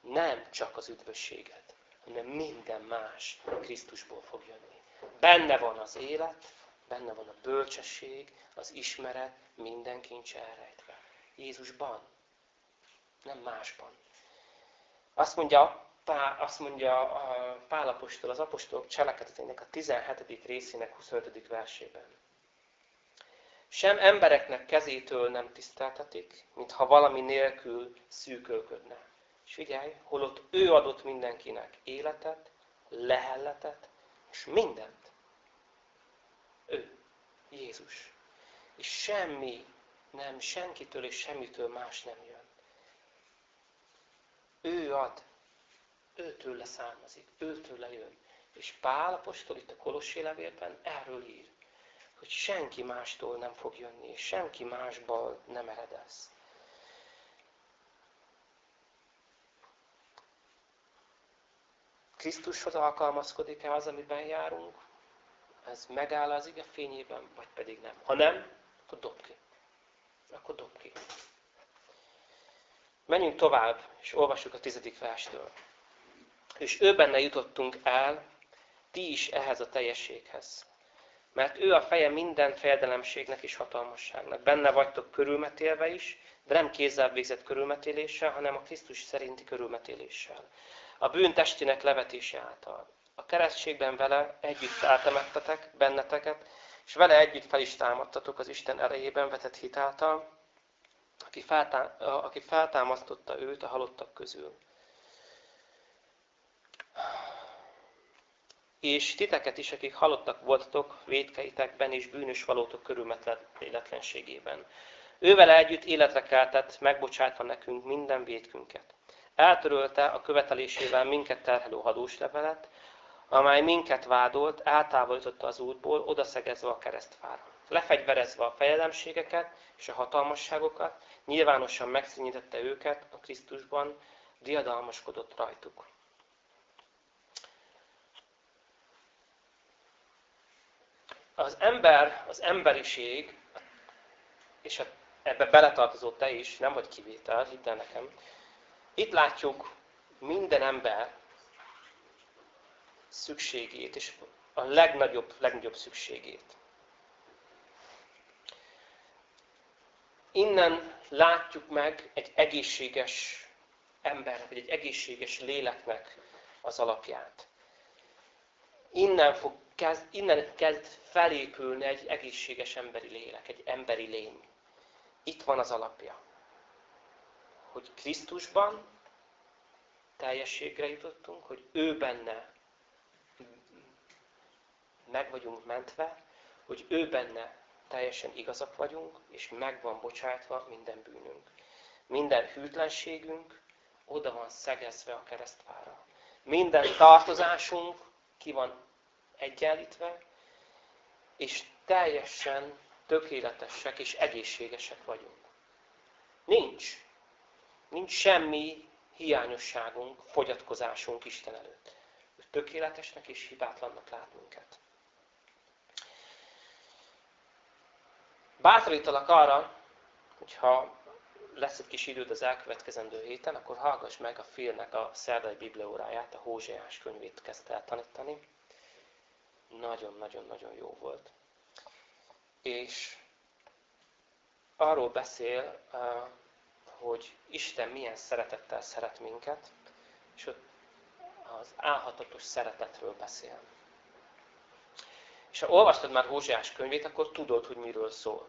Nem csak az üdvösséged, hanem minden más Krisztusból fog jönni. Benne van az élet, benne van a bölcsesség, az ismeret, minden kincs elrejtve. Jézusban, nem másban. Azt mondja, Pál, azt mondja a Pálapostól az apostolok cselekedetének a 17. részének 25. versében. Sem embereknek kezétől nem tiszteltetik, mintha valami nélkül szűkölködne. És figyelj, holott ő adott mindenkinek életet, lehelletet, és mindent. Ő, Jézus. És semmi, nem, senkitől és semmitől más nem jön. Ő ad, őtől származik, őtől jön. És Pál apostol itt a Kolossé levélben erről ír, hogy senki mástól nem fog jönni, és senki másból nem eredesz. Krisztushoz alkalmazkodik-e az, amiben járunk? Ez megáll az ige fényében, vagy pedig nem? Ha nem, akkor dob ki. Akkor dob ki. Menjünk tovább, és olvassuk a tizedik verstől. És ő benne jutottunk el, ti is ehhez a teljességhez. Mert ő a feje minden fejedelemségnek és hatalmasságnak. Benne vagytok körülmetélve is, de nem kézzel végzett körülmetéléssel, hanem a Krisztus szerinti körülmetéléssel a bűn testének levetése által. A keresztségben vele együtt feltemettetek benneteket, és vele együtt fel is támadtatok az Isten erejében vetett hitáltal, aki, feltá, aki feltámasztotta őt a halottak közül. És titeket is, akik halottak voltatok védkeitekben és bűnös valótok körülmetletlenségében. Ővel együtt életre keltett, megbocsátva nekünk minden védkünket. Eltörölte a követelésével minket terhelő hadós levelet, amely minket vádolt, eltávolította az útból, odaszegezve a keresztfára. Lefegyverezve a fejelemségeket és a hatalmasságokat, nyilvánosan megszínyítette őket a Krisztusban, diadalmaskodott rajtuk. Az ember, az emberiség, és ebbe beletartozó te is, nem vagy kivétel, hidd el nekem, itt látjuk minden ember szükségét, és a legnagyobb, legnagyobb szükségét. Innen látjuk meg egy egészséges ember, vagy egy egészséges léleknek az alapját. Innen, fog, kezd, innen kezd felépülni egy egészséges emberi lélek, egy emberi lény. Itt van az alapja. Hogy Krisztusban teljességre jutottunk, hogy ő benne meg vagyunk mentve, hogy ő benne teljesen igazak vagyunk, és meg van bocsátva minden bűnünk. Minden hűtlenségünk oda van szegezve a keresztfára. Minden tartozásunk ki van egyenlítve, és teljesen tökéletesek és egészségesek vagyunk. Nincs. Nincs semmi hiányosságunk, fogyatkozásunk Isten előtt. Tökéletesnek és hibátlannak lát minket. Bátorítalak arra, hogyha lesz egy kis időd az elkövetkezendő héten, akkor hallgass meg a Félnek a szerdai biblióráját, a Hózsiás könyvét kezdte el tanítani. Nagyon-nagyon-nagyon jó volt. És arról beszél, hogy Isten milyen szeretettel szeret minket, és ott az álhatatos szeretetről beszél. Ha olvastad már Hózsiás könyvét, akkor tudod, hogy miről szól.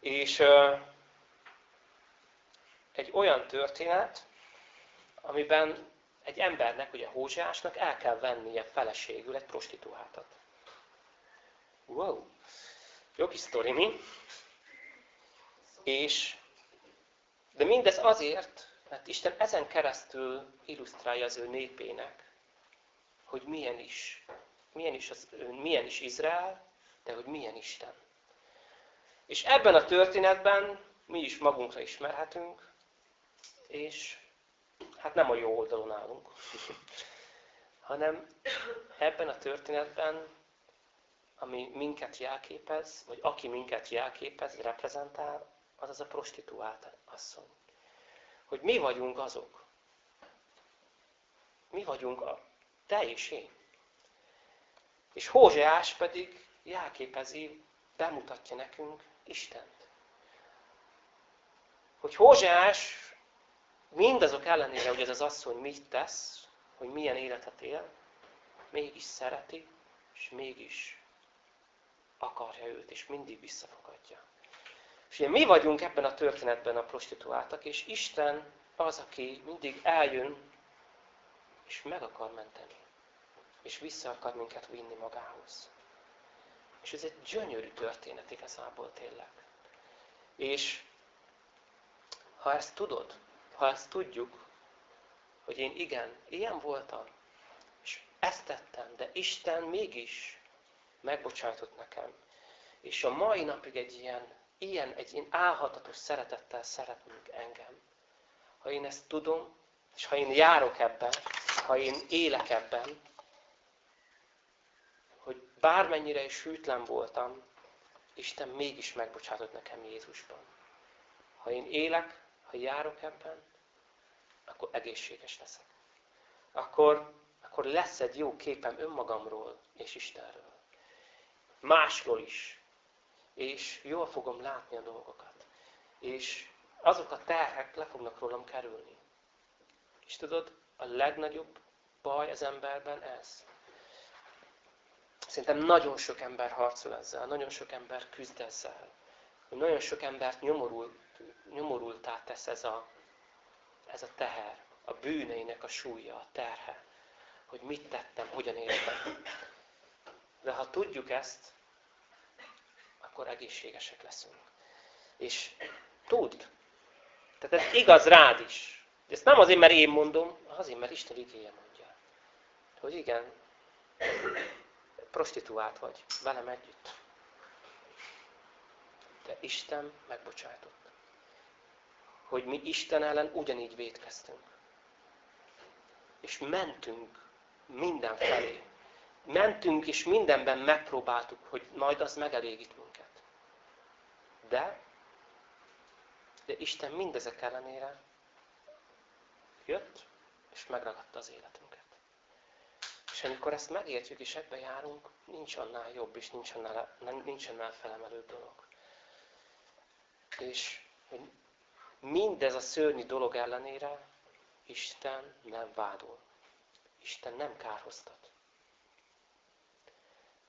És egy olyan történet, amiben egy embernek, ugye Hózsiásnak el kell vennie feleségül egy prostituáltat. Wow! Jó kis sztori, mi? És, de mindez azért, mert Isten ezen keresztül illusztrálja az ő népének, hogy milyen is milyen is, az, milyen is Izrael, de hogy milyen Isten. És ebben a történetben mi is magunkra ismerhetünk, és hát nem a jó oldalon állunk, <laughs> hanem ebben a történetben, ami minket jelképez, vagy aki minket jelképez, reprezentál, az az a prostituált asszony. Hogy mi vagyunk azok. Mi vagyunk a te és én. És Hózseás pedig jelképezi, bemutatja nekünk Istent. Hogy Hózseás mindazok ellenére, hogy ez az asszony mit tesz, hogy milyen életet él, mégis szereti, és mégis akarja őt, és mindig visszafogadja. És ugye mi vagyunk ebben a történetben a prostituáltak, és Isten az, aki mindig eljön, és meg akar menteni és vissza akar minket vinni magához. És ez egy gyönyörű történet igazából tényleg. És ha ezt tudod, ha ezt tudjuk, hogy én igen, ilyen voltam, és ezt tettem, de Isten mégis megbocsájtott nekem. És a mai napig egy ilyen, ilyen, egy ilyen álhatatos szeretettel szeretünk engem. Ha én ezt tudom, és ha én járok ebben, ha én élek ebben, bármennyire is hűtlen voltam, Isten mégis megbocsátott nekem Jézusban. Ha én élek, ha járok ebben, akkor egészséges leszek. Akkor, akkor lesz egy jó képem önmagamról és Istenről. Másról is. És jól fogom látni a dolgokat. És azok a terhek le fognak rólam kerülni. És tudod, a legnagyobb baj az emberben ez. Szerintem nagyon sok ember harcol ezzel, nagyon sok ember küzd ezzel. Nagyon sok embert nyomorult, nyomorultá tesz ez a, ez a teher, a bűneinek a súlya, a terhe. Hogy mit tettem, hogyan éltem. De ha tudjuk ezt, akkor egészségesek leszünk. És tudd, tehát ez igaz rád is. Ezt nem azért, mert én mondom, azért, mert Isten igéje mondja. Hogy igen, prostituált vagy velem együtt. De Isten megbocsájtott. Hogy mi Isten ellen ugyanígy védkeztünk. És mentünk mindenfelé. Mentünk, és mindenben megpróbáltuk, hogy majd az megelégít minket. De, de Isten mindezek ellenére jött, és megragadta az életünket. És amikor ezt megértjük, és ebbe járunk, nincs annál jobb, és nincs annál, nincs annál felemelőbb dolog. És hogy mindez a szörnyű dolog ellenére Isten nem vádol. Isten nem kárhoztat.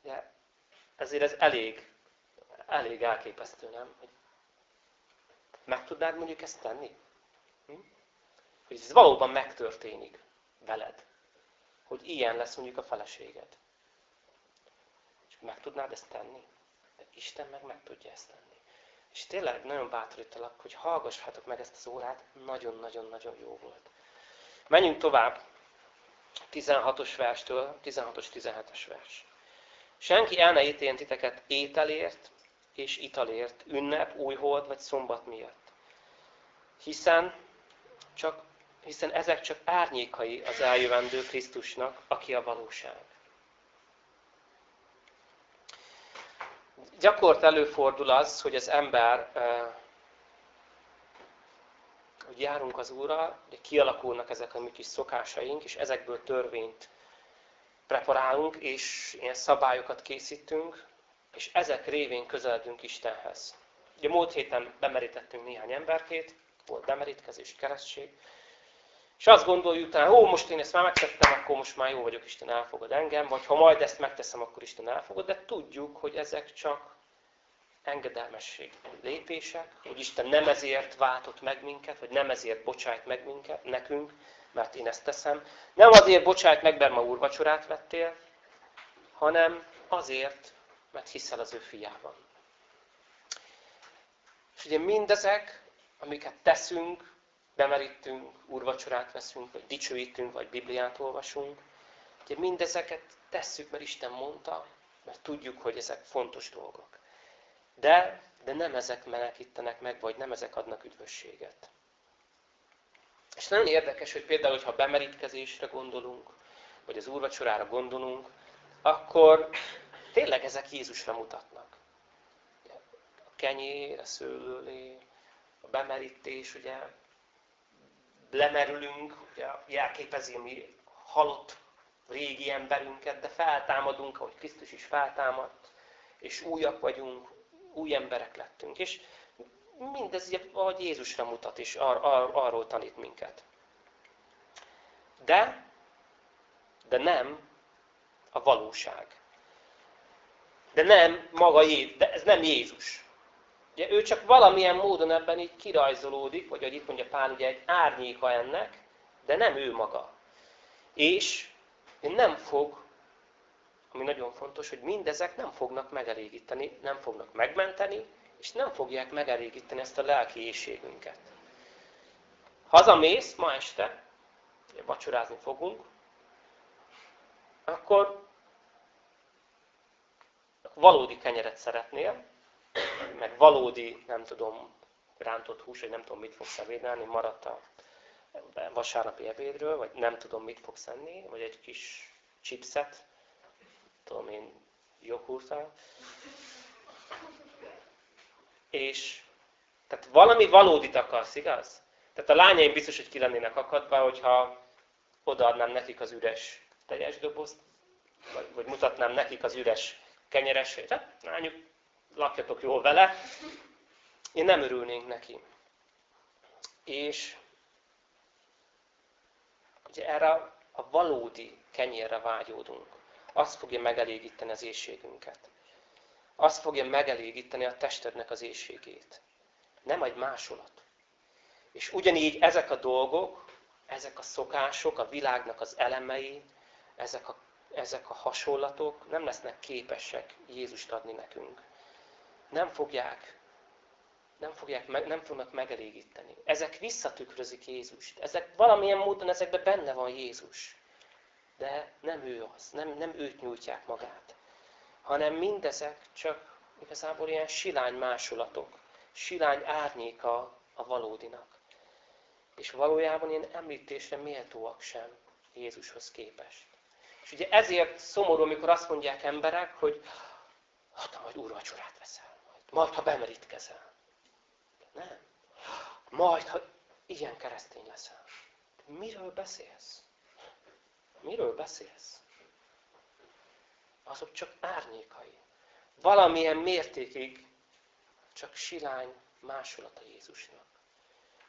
De ezért ez elég, elég elképesztő, nem? Hogy meg tudnád mondjuk ezt tenni? Hm? Hogy ez valóban megtörténik veled hogy ilyen lesz mondjuk a feleséged. És meg tudnád ezt tenni? De Isten meg meg tudja ezt tenni. És tényleg nagyon bátorítalak, hogy hallgassátok meg ezt az órát, nagyon-nagyon-nagyon jó volt. Menjünk tovább. 16-os verstől, 16-os, 17-es vers. Senki el ne ítéljen titeket ételért és italért, ünnep, újhold vagy szombat miatt. Hiszen csak hiszen ezek csak árnyékai az eljövendő Krisztusnak, aki a valóság. Gyakort előfordul az, hogy az ember, hogy járunk az Úrral, hogy kialakulnak ezek a mi kis szokásaink, és ezekből törvényt preparálunk, és ilyen szabályokat készítünk, és ezek révén közeledünk Istenhez. Ugye múlt héten bemerítettünk néhány emberkét, volt bemerítkezés, keresztség, és azt gondoljuk utána, ó, most én ezt már megtettem, akkor most már jó vagyok, Isten elfogad engem, vagy ha majd ezt megteszem, akkor Isten elfogad, de tudjuk, hogy ezek csak engedelmesség lépések, hogy Isten nem ezért váltott meg minket, vagy nem ezért bocsájt meg minket, nekünk, mert én ezt teszem. Nem azért bocsájt meg, mert ma úrvacsorát vettél, hanem azért, mert hiszel az ő fiában. És ugye mindezek, amiket teszünk, bemerítünk, úrvacsorát veszünk, vagy dicsőítünk, vagy Bibliát olvasunk. Ugye mindezeket tesszük, mert Isten mondta, mert tudjuk, hogy ezek fontos dolgok. De, de nem ezek menekítenek meg, vagy nem ezek adnak üdvösséget. És nagyon érdekes, hogy például, ha bemerítkezésre gondolunk, vagy az úrvacsorára gondolunk, akkor tényleg ezek Jézusra mutatnak. A kenyér, a szőlőlé, a bemerítés, ugye lemerülünk, ugye jelképezi mi halott régi emberünket, de feltámadunk, ahogy Krisztus is feltámadt, és újak vagyunk, új emberek lettünk. És mindez ugye, ahogy Jézusra mutat, és ar, ar, arról tanít minket. De, de nem a valóság. De nem maga Jézus, de ez nem Jézus. Ugye ő csak valamilyen módon ebben így kirajzolódik, vagy ahogy itt mondja Pál, ugye egy árnyéka ennek, de nem ő maga. És nem fog, ami nagyon fontos, hogy mindezek nem fognak megelégíteni, nem fognak megmenteni, és nem fogják megelégíteni ezt a lelki éjségünket. Hazamész ma este, vacsorázni fogunk, akkor valódi kenyeret szeretnél, meg valódi, nem tudom, rántott hús, vagy nem tudom, mit fogsz ebédelni, maradt a vasárnapi ebédről, vagy nem tudom, mit fogsz enni, vagy egy kis chipset, tudom én, joghurttal. És tehát valami valódit akarsz, igaz? Tehát a lányaim biztos, hogy ki lennének akadva, hogyha odaadnám nekik az üres teljes dobozt, vagy, vagy mutatnám nekik az üres kenyeres, tehát lányuk lakjatok jól vele, én nem örülnénk neki. És ugye erre a valódi kenyérre vágyódunk, az fogja megelégíteni az éjségünket. Az fogja megelégíteni a testednek az éjségét. Nem egy másolat. És ugyanígy ezek a dolgok, ezek a szokások, a világnak az elemei, ezek a, ezek a hasonlatok nem lesznek képesek Jézust adni nekünk. Nem fogják, nem, fogják, nem fognak megelégíteni. Ezek visszatükrözik Jézust. Ezek valamilyen módon ezekben benne van Jézus. De nem ő az, nem, nem őt nyújtják magát. Hanem mindezek csak igazából ilyen silány másolatok, silány árnyéka a valódinak és valójában ilyen említésre méltóak sem Jézushoz képest. És ugye ezért szomorú, amikor azt mondják emberek, hogy hát majd úrvacsorát veszel, majd, ha bemerítkezel. Nem. Majd, ha ilyen keresztény leszel. Miről beszélsz? Miről beszélsz? Azok csak árnyékai. Valamilyen mértékig csak silány másolata Jézusnak.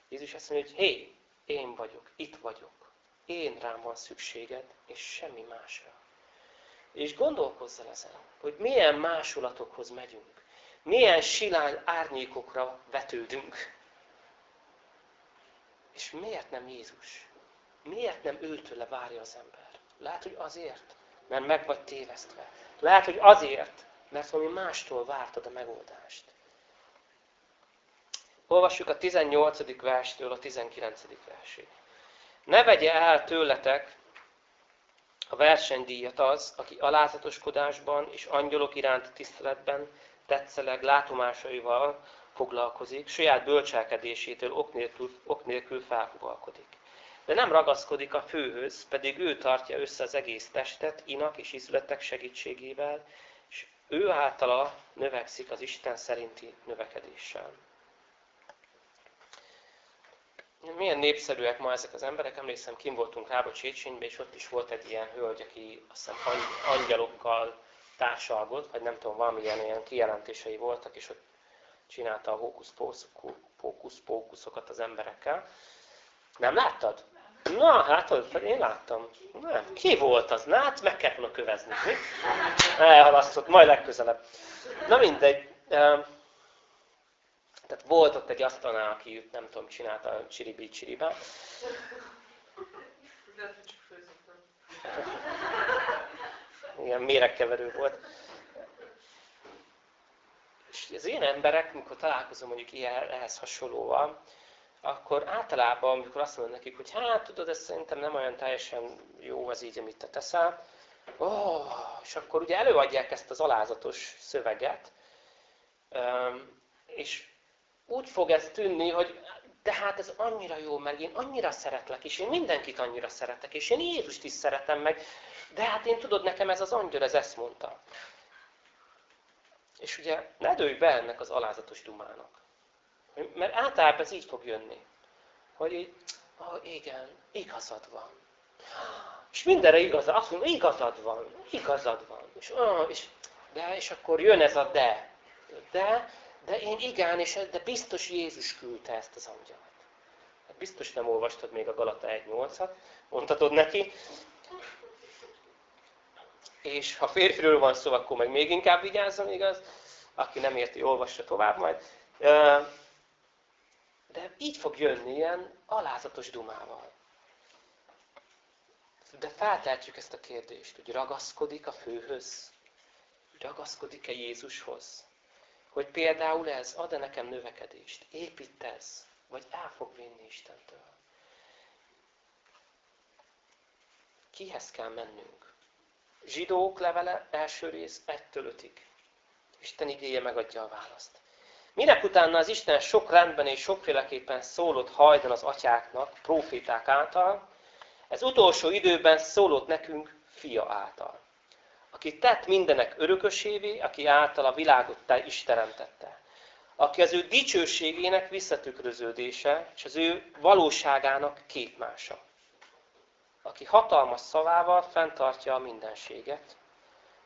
Jézus azt mondja, hogy hé, én vagyok, itt vagyok. Én rám van szükséged, és semmi másra. És gondolkozzal ezen, hogy milyen másolatokhoz megyünk. Milyen silány árnyékokra vetődünk. És miért nem Jézus? Miért nem őtőle várja az ember? Lehet, hogy azért, mert meg vagy tévesztve. Lehet, hogy azért, mert valami mástól vártad a megoldást. Olvassuk a 18. verstől a 19. versig. Ne vegye el tőletek a versenydíjat az, aki alázatoskodásban és angyalok iránt tiszteletben tetszeleg látomásaival foglalkozik, saját bölcselkedésétől ok nélkül, ok nélkül felhugalkodik. De nem ragaszkodik a főhöz, pedig ő tartja össze az egész testet, inak és izületek segítségével, és ő általa növekszik az Isten szerinti növekedéssel. milyen népszerűek ma ezek az emberek. Emlékszem, kim voltunk Rába Csécsényben, és ott is volt egy ilyen hölgy, aki azt hiszem angyalokkal társalgott, vagy nem tudom, valamilyen olyan kijelentései voltak, és ott csinálta a hókusz-pókuszokat az emberekkel. Nem láttad? Na, hát én láttam. Nem. Ki volt az? Na, hát meg kellett volna kövezni. Mi? Elhalasztott, majd legközelebb. Na mindegy. Tehát volt ott egy asztalnál, aki nem tudom, csinálta a csiribi csiribe. <laughs> Igen, méregkeverő volt. És az ilyen emberek, amikor találkozom mondjuk ilyen, ehhez hasonlóval, akkor általában, amikor azt mondom nekik, hogy hát tudod, ez szerintem nem olyan teljesen jó az így, amit te teszel, oh, és akkor ugye előadják ezt az alázatos szöveget, és úgy fog ez tűnni, hogy de hát ez annyira jó, meg én annyira szeretlek, és én mindenkit annyira szeretek, és én Jézust is szeretem meg, de hát én tudod, nekem ez az angyal, ez ezt mondta. És ugye ne dőlj be ennek az alázatos dumának. Mert általában ez így fog jönni. Hogy így, oh, igen, igazad van. És mindenre igazad, azt mondja, igazad van, igazad van. És, oh, és, de, és akkor jön ez a de. De, de én igen, és de biztos Jézus küldte ezt az angyalt. Hát biztos nem olvastad még a Galata 1.8-at, mondhatod neki. És ha férfiről van szó, akkor meg még inkább vigyázzon, igaz? Aki nem érti, olvassa tovább majd. De így fog jönni ilyen alázatos dumával. De feltehetjük ezt a kérdést, hogy ragaszkodik a főhöz? Ragaszkodik-e Jézushoz? Hogy például ez ad-e nekem növekedést, épít ez, vagy el fog vinni Istentől. Kihez kell mennünk? Zsidók levele első rész 1-től 5-ig. Isten igéje megadja a választ. Minek utána az Isten sok rendben és sokféleképpen szólott hajdan az atyáknak, proféták által, ez utolsó időben szólott nekünk fia által aki tett mindenek örökösévé, aki által a világot te is teremtette. Aki az ő dicsőségének visszatükröződése, és az ő valóságának képmása. Aki hatalmas szavával fenntartja a mindenséget,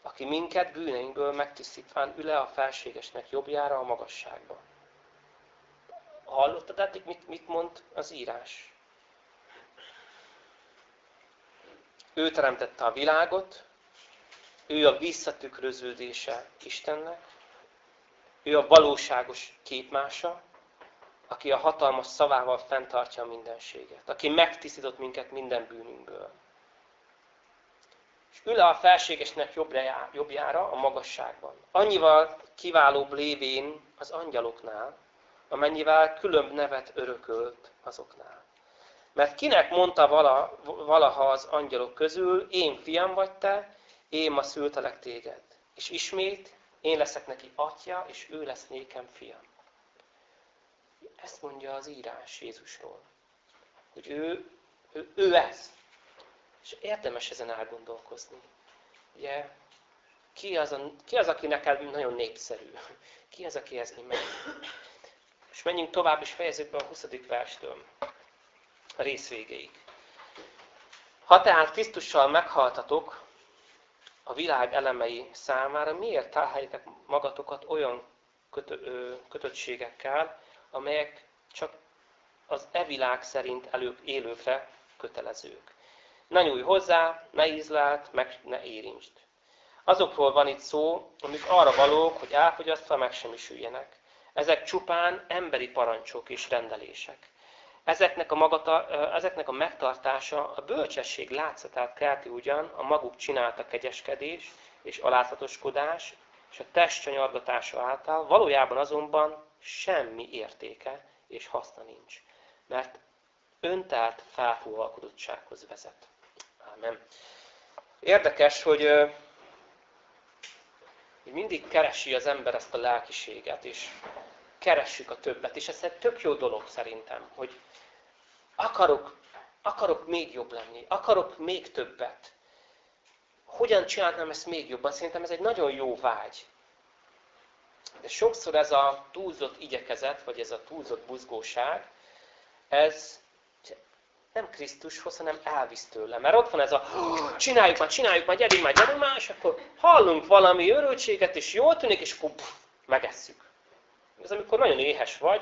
aki minket bűneinkből megtisztítván üle a felségesnek jobbjára a magasságba. Hallottad eddig, mit, mit mond az írás? Ő teremtette a világot, ő a visszatükröződése Istennek, ő a valóságos képmása, aki a hatalmas szavával fenntartja a mindenséget, aki megtisztított minket minden bűnünkből. És ül a felségesnek jobbjára a magasságban. Annyival kiválóbb lévén az angyaloknál, amennyivel különb nevet örökölt azoknál. Mert kinek mondta vala, valaha az angyalok közül, én fiam vagy te, én ma szültelek téged. És ismét én leszek neki atya, és ő lesz nékem fiam. Ezt mondja az írás Jézusról. Hogy ő, ő, ő ez. És érdemes ezen elgondolkozni. Ugye, ki az, a, ki az, aki neked nagyon népszerű? Ki az, aki ez megy? És menjünk tovább, és fejezzük be a 20. verstől, a rész végéig. Ha tehát Krisztussal meghaltatok a világ elemei számára, miért találjátok magatokat olyan kötö, kötöttségekkel, amelyek csak az e világ szerint elő, élőkre kötelezők. Ne nyújj hozzá, ne ízlelt, meg ne érintsd. Azokról van itt szó, amik arra valók, hogy elfogyasztva megsemmisüljenek. Ezek csupán emberi parancsok és rendelések. Ezeknek a, magata, ezeknek a megtartása a bölcsesség látszatát kelti ugyan a maguk csinálta kegyeskedés és alázatoskodás és a test csanyargatása által, valójában azonban semmi értéke és haszna nincs, mert öntárt felhúvalkodottsághoz vezet. Ámen. Érdekes, hogy, hogy mindig keresi az ember ezt a lelkiséget, és keressük a többet. És ez egy tök jó dolog szerintem, hogy akarok, akarok még jobb lenni, akarok még többet. Hogyan csinálnám ezt még jobban? Szerintem ez egy nagyon jó vágy. De sokszor ez a túlzott igyekezet, vagy ez a túlzott buzgóság, ez nem Krisztushoz, hanem elvisz tőle. Mert ott van ez a csináljuk már, csináljuk már, gyerünk már, gyerünk már, és akkor hallunk valami örültséget, és jól tűnik, és akkor pff, megesszük. Ez amikor nagyon éhes vagy,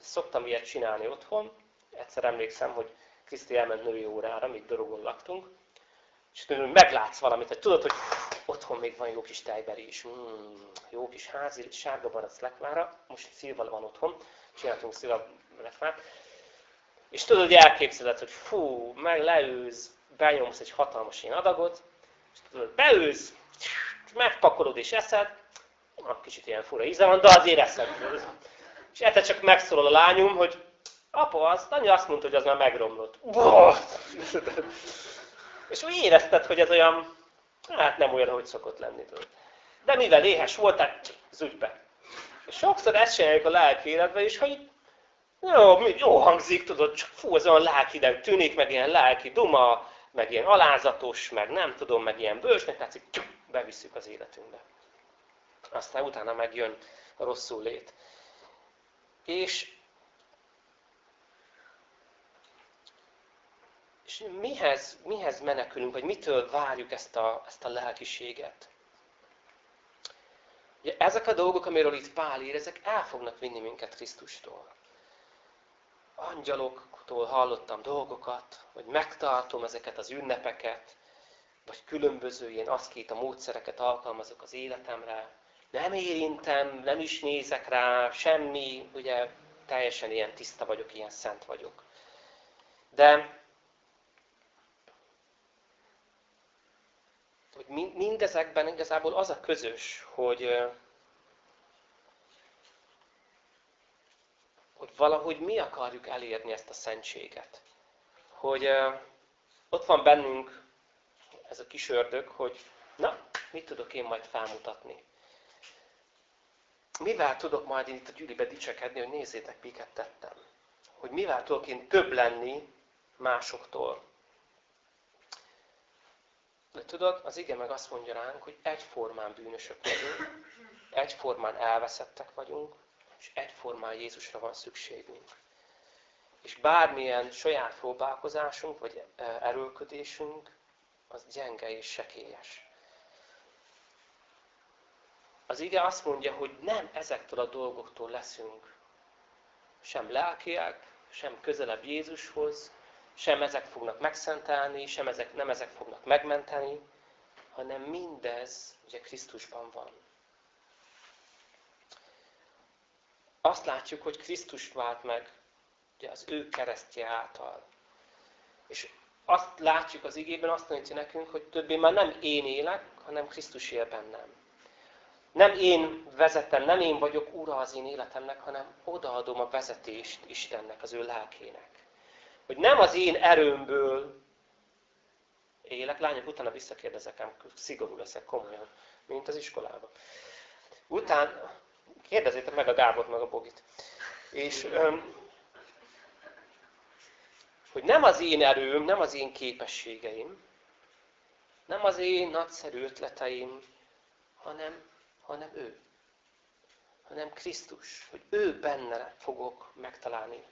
szoktam ilyet csinálni otthon. Egyszer emlékszem, hogy Kriszti elment női órára, míg dorogon laktunk, és meglátsz valamit, hogy tudod, hogy otthon még van jó kis tejberi is, mm, jó kis házi, sárga barack lekvára, most szilva van otthon, csináltunk szilva lekvát, és tudod, hogy elképzeled, hogy fú, meg leőz, benyomsz egy hatalmas ilyen adagot, és tudod, beőz, megpakolod és eszed, a kicsit ilyen fura íze van, de azért eszed. És egyszer csak megszólal a lányom, hogy apa, az, anya azt mondta, hogy az már megromlott. <laughs> És úgy érezted, hogy ez olyan, hát nem olyan, hogy szokott lenni. De mivel éhes voltál, zúgy be. És sokszor ezt csináljuk a lelki életben is, hogy jó, jó hangzik, tudod, csak fú, ez olyan lelkinek tűnik, meg ilyen lelki duma, meg ilyen alázatos, meg nem tudom, meg ilyen bősnek látszik, bevisszük az életünkbe. Aztán utána megjön a rosszul lét. És, és mihez, mihez menekülünk, vagy mitől várjuk ezt a, ezt a lelkiséget? Ugye ezek a dolgok, amiről itt Pál ír, ezek el fognak vinni minket Krisztustól angyaloktól hallottam dolgokat, hogy megtartom ezeket az ünnepeket, vagy különböző ilyen aszkéta módszereket alkalmazok az életemre, nem érintem, nem is nézek rá, semmi, ugye teljesen ilyen tiszta vagyok, ilyen szent vagyok. De mindezekben igazából az a közös, hogy hogy valahogy mi akarjuk elérni ezt a szentséget. Hogy ott van bennünk ez a kis ördög, hogy na, mit tudok én majd felmutatni? Mivel tudok majd én itt a gyűlibe dicsekedni, hogy nézzétek, miket tettem? Hogy mivel tudok én több lenni másoktól? De tudod, az ige meg azt mondja ránk, hogy egyformán bűnösök vagyunk, egyformán elveszettek vagyunk, és egyformán Jézusra van szükségünk. És bármilyen saját próbálkozásunk, vagy e, erőlködésünk, az gyenge és sekélyes. Az ige azt mondja, hogy nem ezektől a dolgoktól leszünk sem lelkiek, sem közelebb Jézushoz, sem ezek fognak megszentelni, sem ezek, nem ezek fognak megmenteni, hanem mindez ugye Krisztusban van. Azt látjuk, hogy Krisztus vált meg ugye az ő keresztje által. És azt látjuk az igében, azt mondja nekünk, hogy többé már nem én élek, hanem Krisztus él bennem. Nem én vezetem, nem én vagyok ura az én életemnek, hanem odaadom a vezetést Istennek, az ő lelkének. Hogy nem az én erőmből élek, lányok, utána visszakérdezek, ám szigorú leszek komolyan, mint az iskolában. Után kérdezzétek meg a Gábort, meg a Bogit. És öm, hogy nem az én erőm, nem az én képességeim, nem az én nagyszerű ötleteim, hanem, hanem ő. Hanem Krisztus, hogy ő benne fogok megtalálni.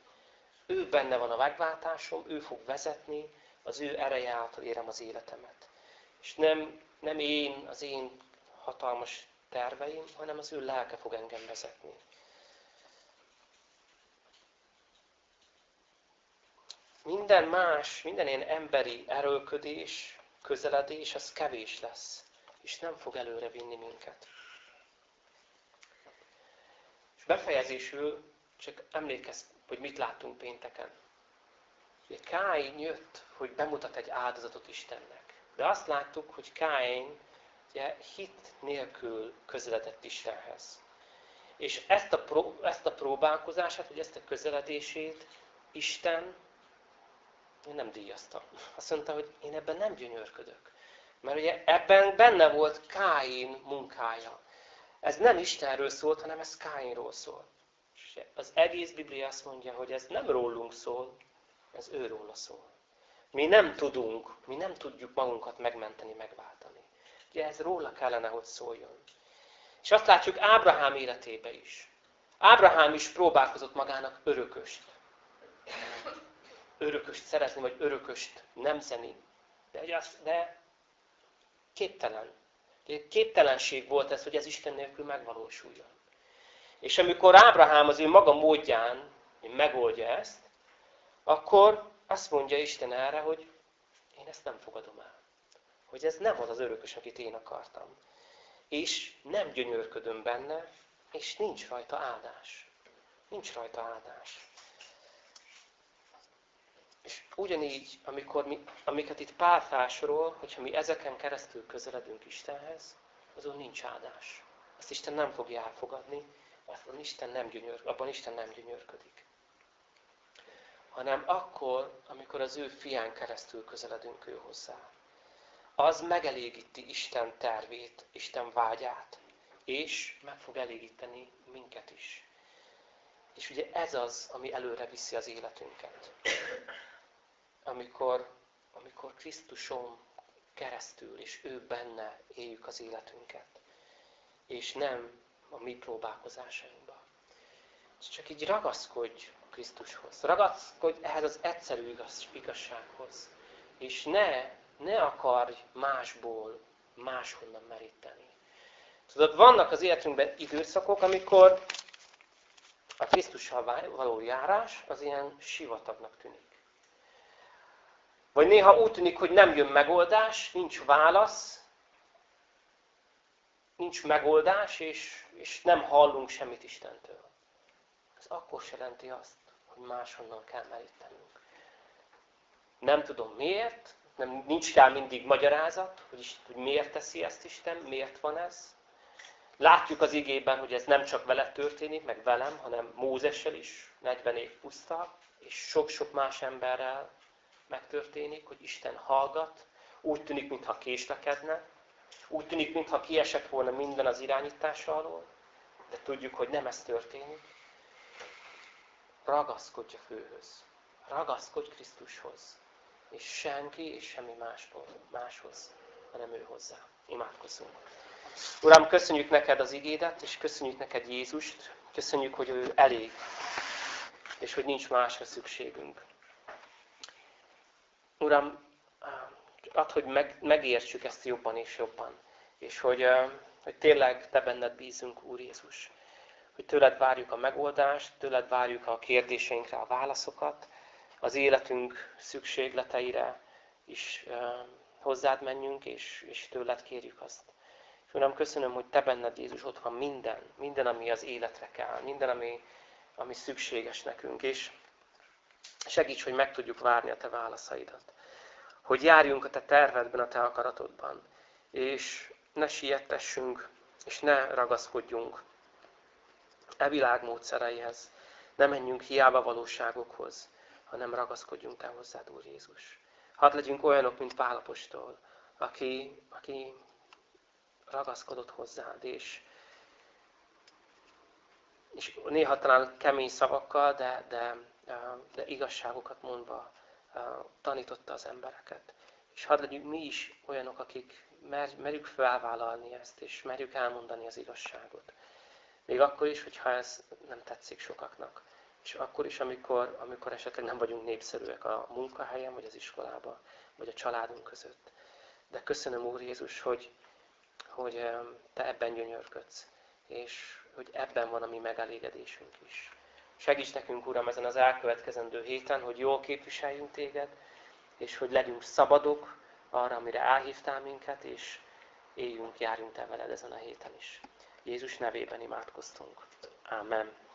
Ő benne van a megváltásom, ő fog vezetni, az ő ereje által érem az életemet. És nem, nem én, az én hatalmas terveim, hanem az ő lelke fog engem vezetni. Minden más, minden ilyen emberi erőlködés, közeledés, az kevés lesz, és nem fog előre vinni minket. És befejezésül csak emlékezz, hogy mit láttunk pénteken. Ugye Káin jött, hogy bemutat egy áldozatot Istennek. De azt láttuk, hogy Káin ugye, hit nélkül közeledett Istenhez. És ezt a, pró, ezt a próbálkozását, vagy ezt a közeledését Isten nem díjazta. Azt mondta, hogy én ebben nem gyönyörködök. Mert ugye ebben benne volt Káin munkája. Ez nem Istenről szólt, hanem ez Káinról szól. És az egész Biblia azt mondja, hogy ez nem rólunk szól, ez őróla szól. Mi nem tudunk, mi nem tudjuk magunkat megmenteni, megváltani. Ugye ez róla kellene, hogy szóljon. És azt látjuk Ábrahám életébe is. Ábrahám is próbálkozott magának örököst örököst szerezni, vagy örököst nemzeni. De, az, de képtelen. Képtelenség volt ez, hogy ez Isten nélkül megvalósuljon. És amikor Ábrahám az ő maga módján megoldja ezt, akkor azt mondja Isten erre, hogy én ezt nem fogadom el. Hogy ez nem az az örökös, akit én akartam. És nem gyönyörködöm benne, és nincs rajta áldás. Nincs rajta áldás. És ugyanígy, amikor mi, amiket itt Pál felsorol, hogyha mi ezeken keresztül közeledünk Istenhez, azon nincs áldás. Ezt Isten nem fogja elfogadni, abban Isten nem, gyönyör, abban Isten nem gyönyörködik. Hanem akkor, amikor az ő fián keresztül közeledünk ő hozzá. Az megelégíti Isten tervét, Isten vágyát, és meg fog elégíteni minket is. És ugye ez az, ami előre viszi az életünket amikor, amikor Krisztuson keresztül, és ő benne éljük az életünket. És nem a mi próbálkozásainkba. Csak így ragaszkodj Krisztushoz. Ragaszkodj ehhez az egyszerű igaz, igazsághoz. És ne, ne akarj másból, máshonnan meríteni. Tudod, vannak az életünkben időszakok, amikor a Krisztussal való járás az ilyen sivatagnak tűnik. Vagy néha úgy tűnik, hogy nem jön megoldás, nincs válasz, nincs megoldás, és, és nem hallunk semmit Istentől. Ez akkor se jelenti azt, hogy máshonnan kell merítenünk. Nem tudom miért, nem, nincs rá mindig magyarázat, hogy, hogy miért teszi ezt Isten, miért van ez. Látjuk az igében, hogy ez nem csak vele történik, meg velem, hanem Mózessel is, 40 év puszta, és sok-sok más emberrel, megtörténik, hogy Isten hallgat, úgy tűnik, mintha késlekedne, úgy tűnik, mintha kiesett volna minden az irányítása alól, de tudjuk, hogy nem ez történik. Ragaszkodj a főhöz. Ragaszkodj Krisztushoz. És senki és semmi másból, máshoz, hanem ő hozzá. Imádkozzunk. Uram, köszönjük neked az igédet, és köszönjük neked Jézust. Köszönjük, hogy ő elég, és hogy nincs másra szükségünk. Uram, add, hogy meg, megértsük ezt jobban és jobban. És hogy, hogy tényleg Te benned bízunk, Úr Jézus. Hogy tőled várjuk a megoldást, tőled várjuk a kérdéseinkre a válaszokat, az életünk szükségleteire is hozzád menjünk, és, és tőled kérjük azt. És Uram, köszönöm, hogy Te benned, Jézus, ott van minden, minden, ami az életre kell, minden, ami, ami szükséges nekünk, és segíts, hogy meg tudjuk várni a Te válaszaidat. Hogy járjunk a Te tervedben, a Te akaratodban, és ne siettessünk, és ne ragaszkodjunk e világ módszereihez. Ne menjünk hiába valóságokhoz, hanem ragaszkodjunk Te hozzád, Úr Jézus. Hadd legyünk olyanok, mint Pálapostól, aki, aki ragaszkodott hozzád, és, és néha talán kemény szavakkal, de, de, de igazságokat mondva tanította az embereket. És hadd legyünk mi is olyanok, akik mer, merjük felvállalni ezt, és merjük elmondani az igazságot. Még akkor is, hogyha ez nem tetszik sokaknak. És akkor is, amikor, amikor esetleg nem vagyunk népszerűek a munkahelyen, vagy az iskolában, vagy a családunk között. De köszönöm, Úr Jézus, hogy, hogy Te ebben gyönyörködsz, és hogy ebben van a mi megelégedésünk is. Segíts nekünk, Uram, ezen az elkövetkezendő héten, hogy jól képviseljünk Téged, és hogy legyünk szabadok arra, amire elhívtál minket, és éljünk, járjunk Te veled ezen a héten is. Jézus nevében imádkoztunk. Amen.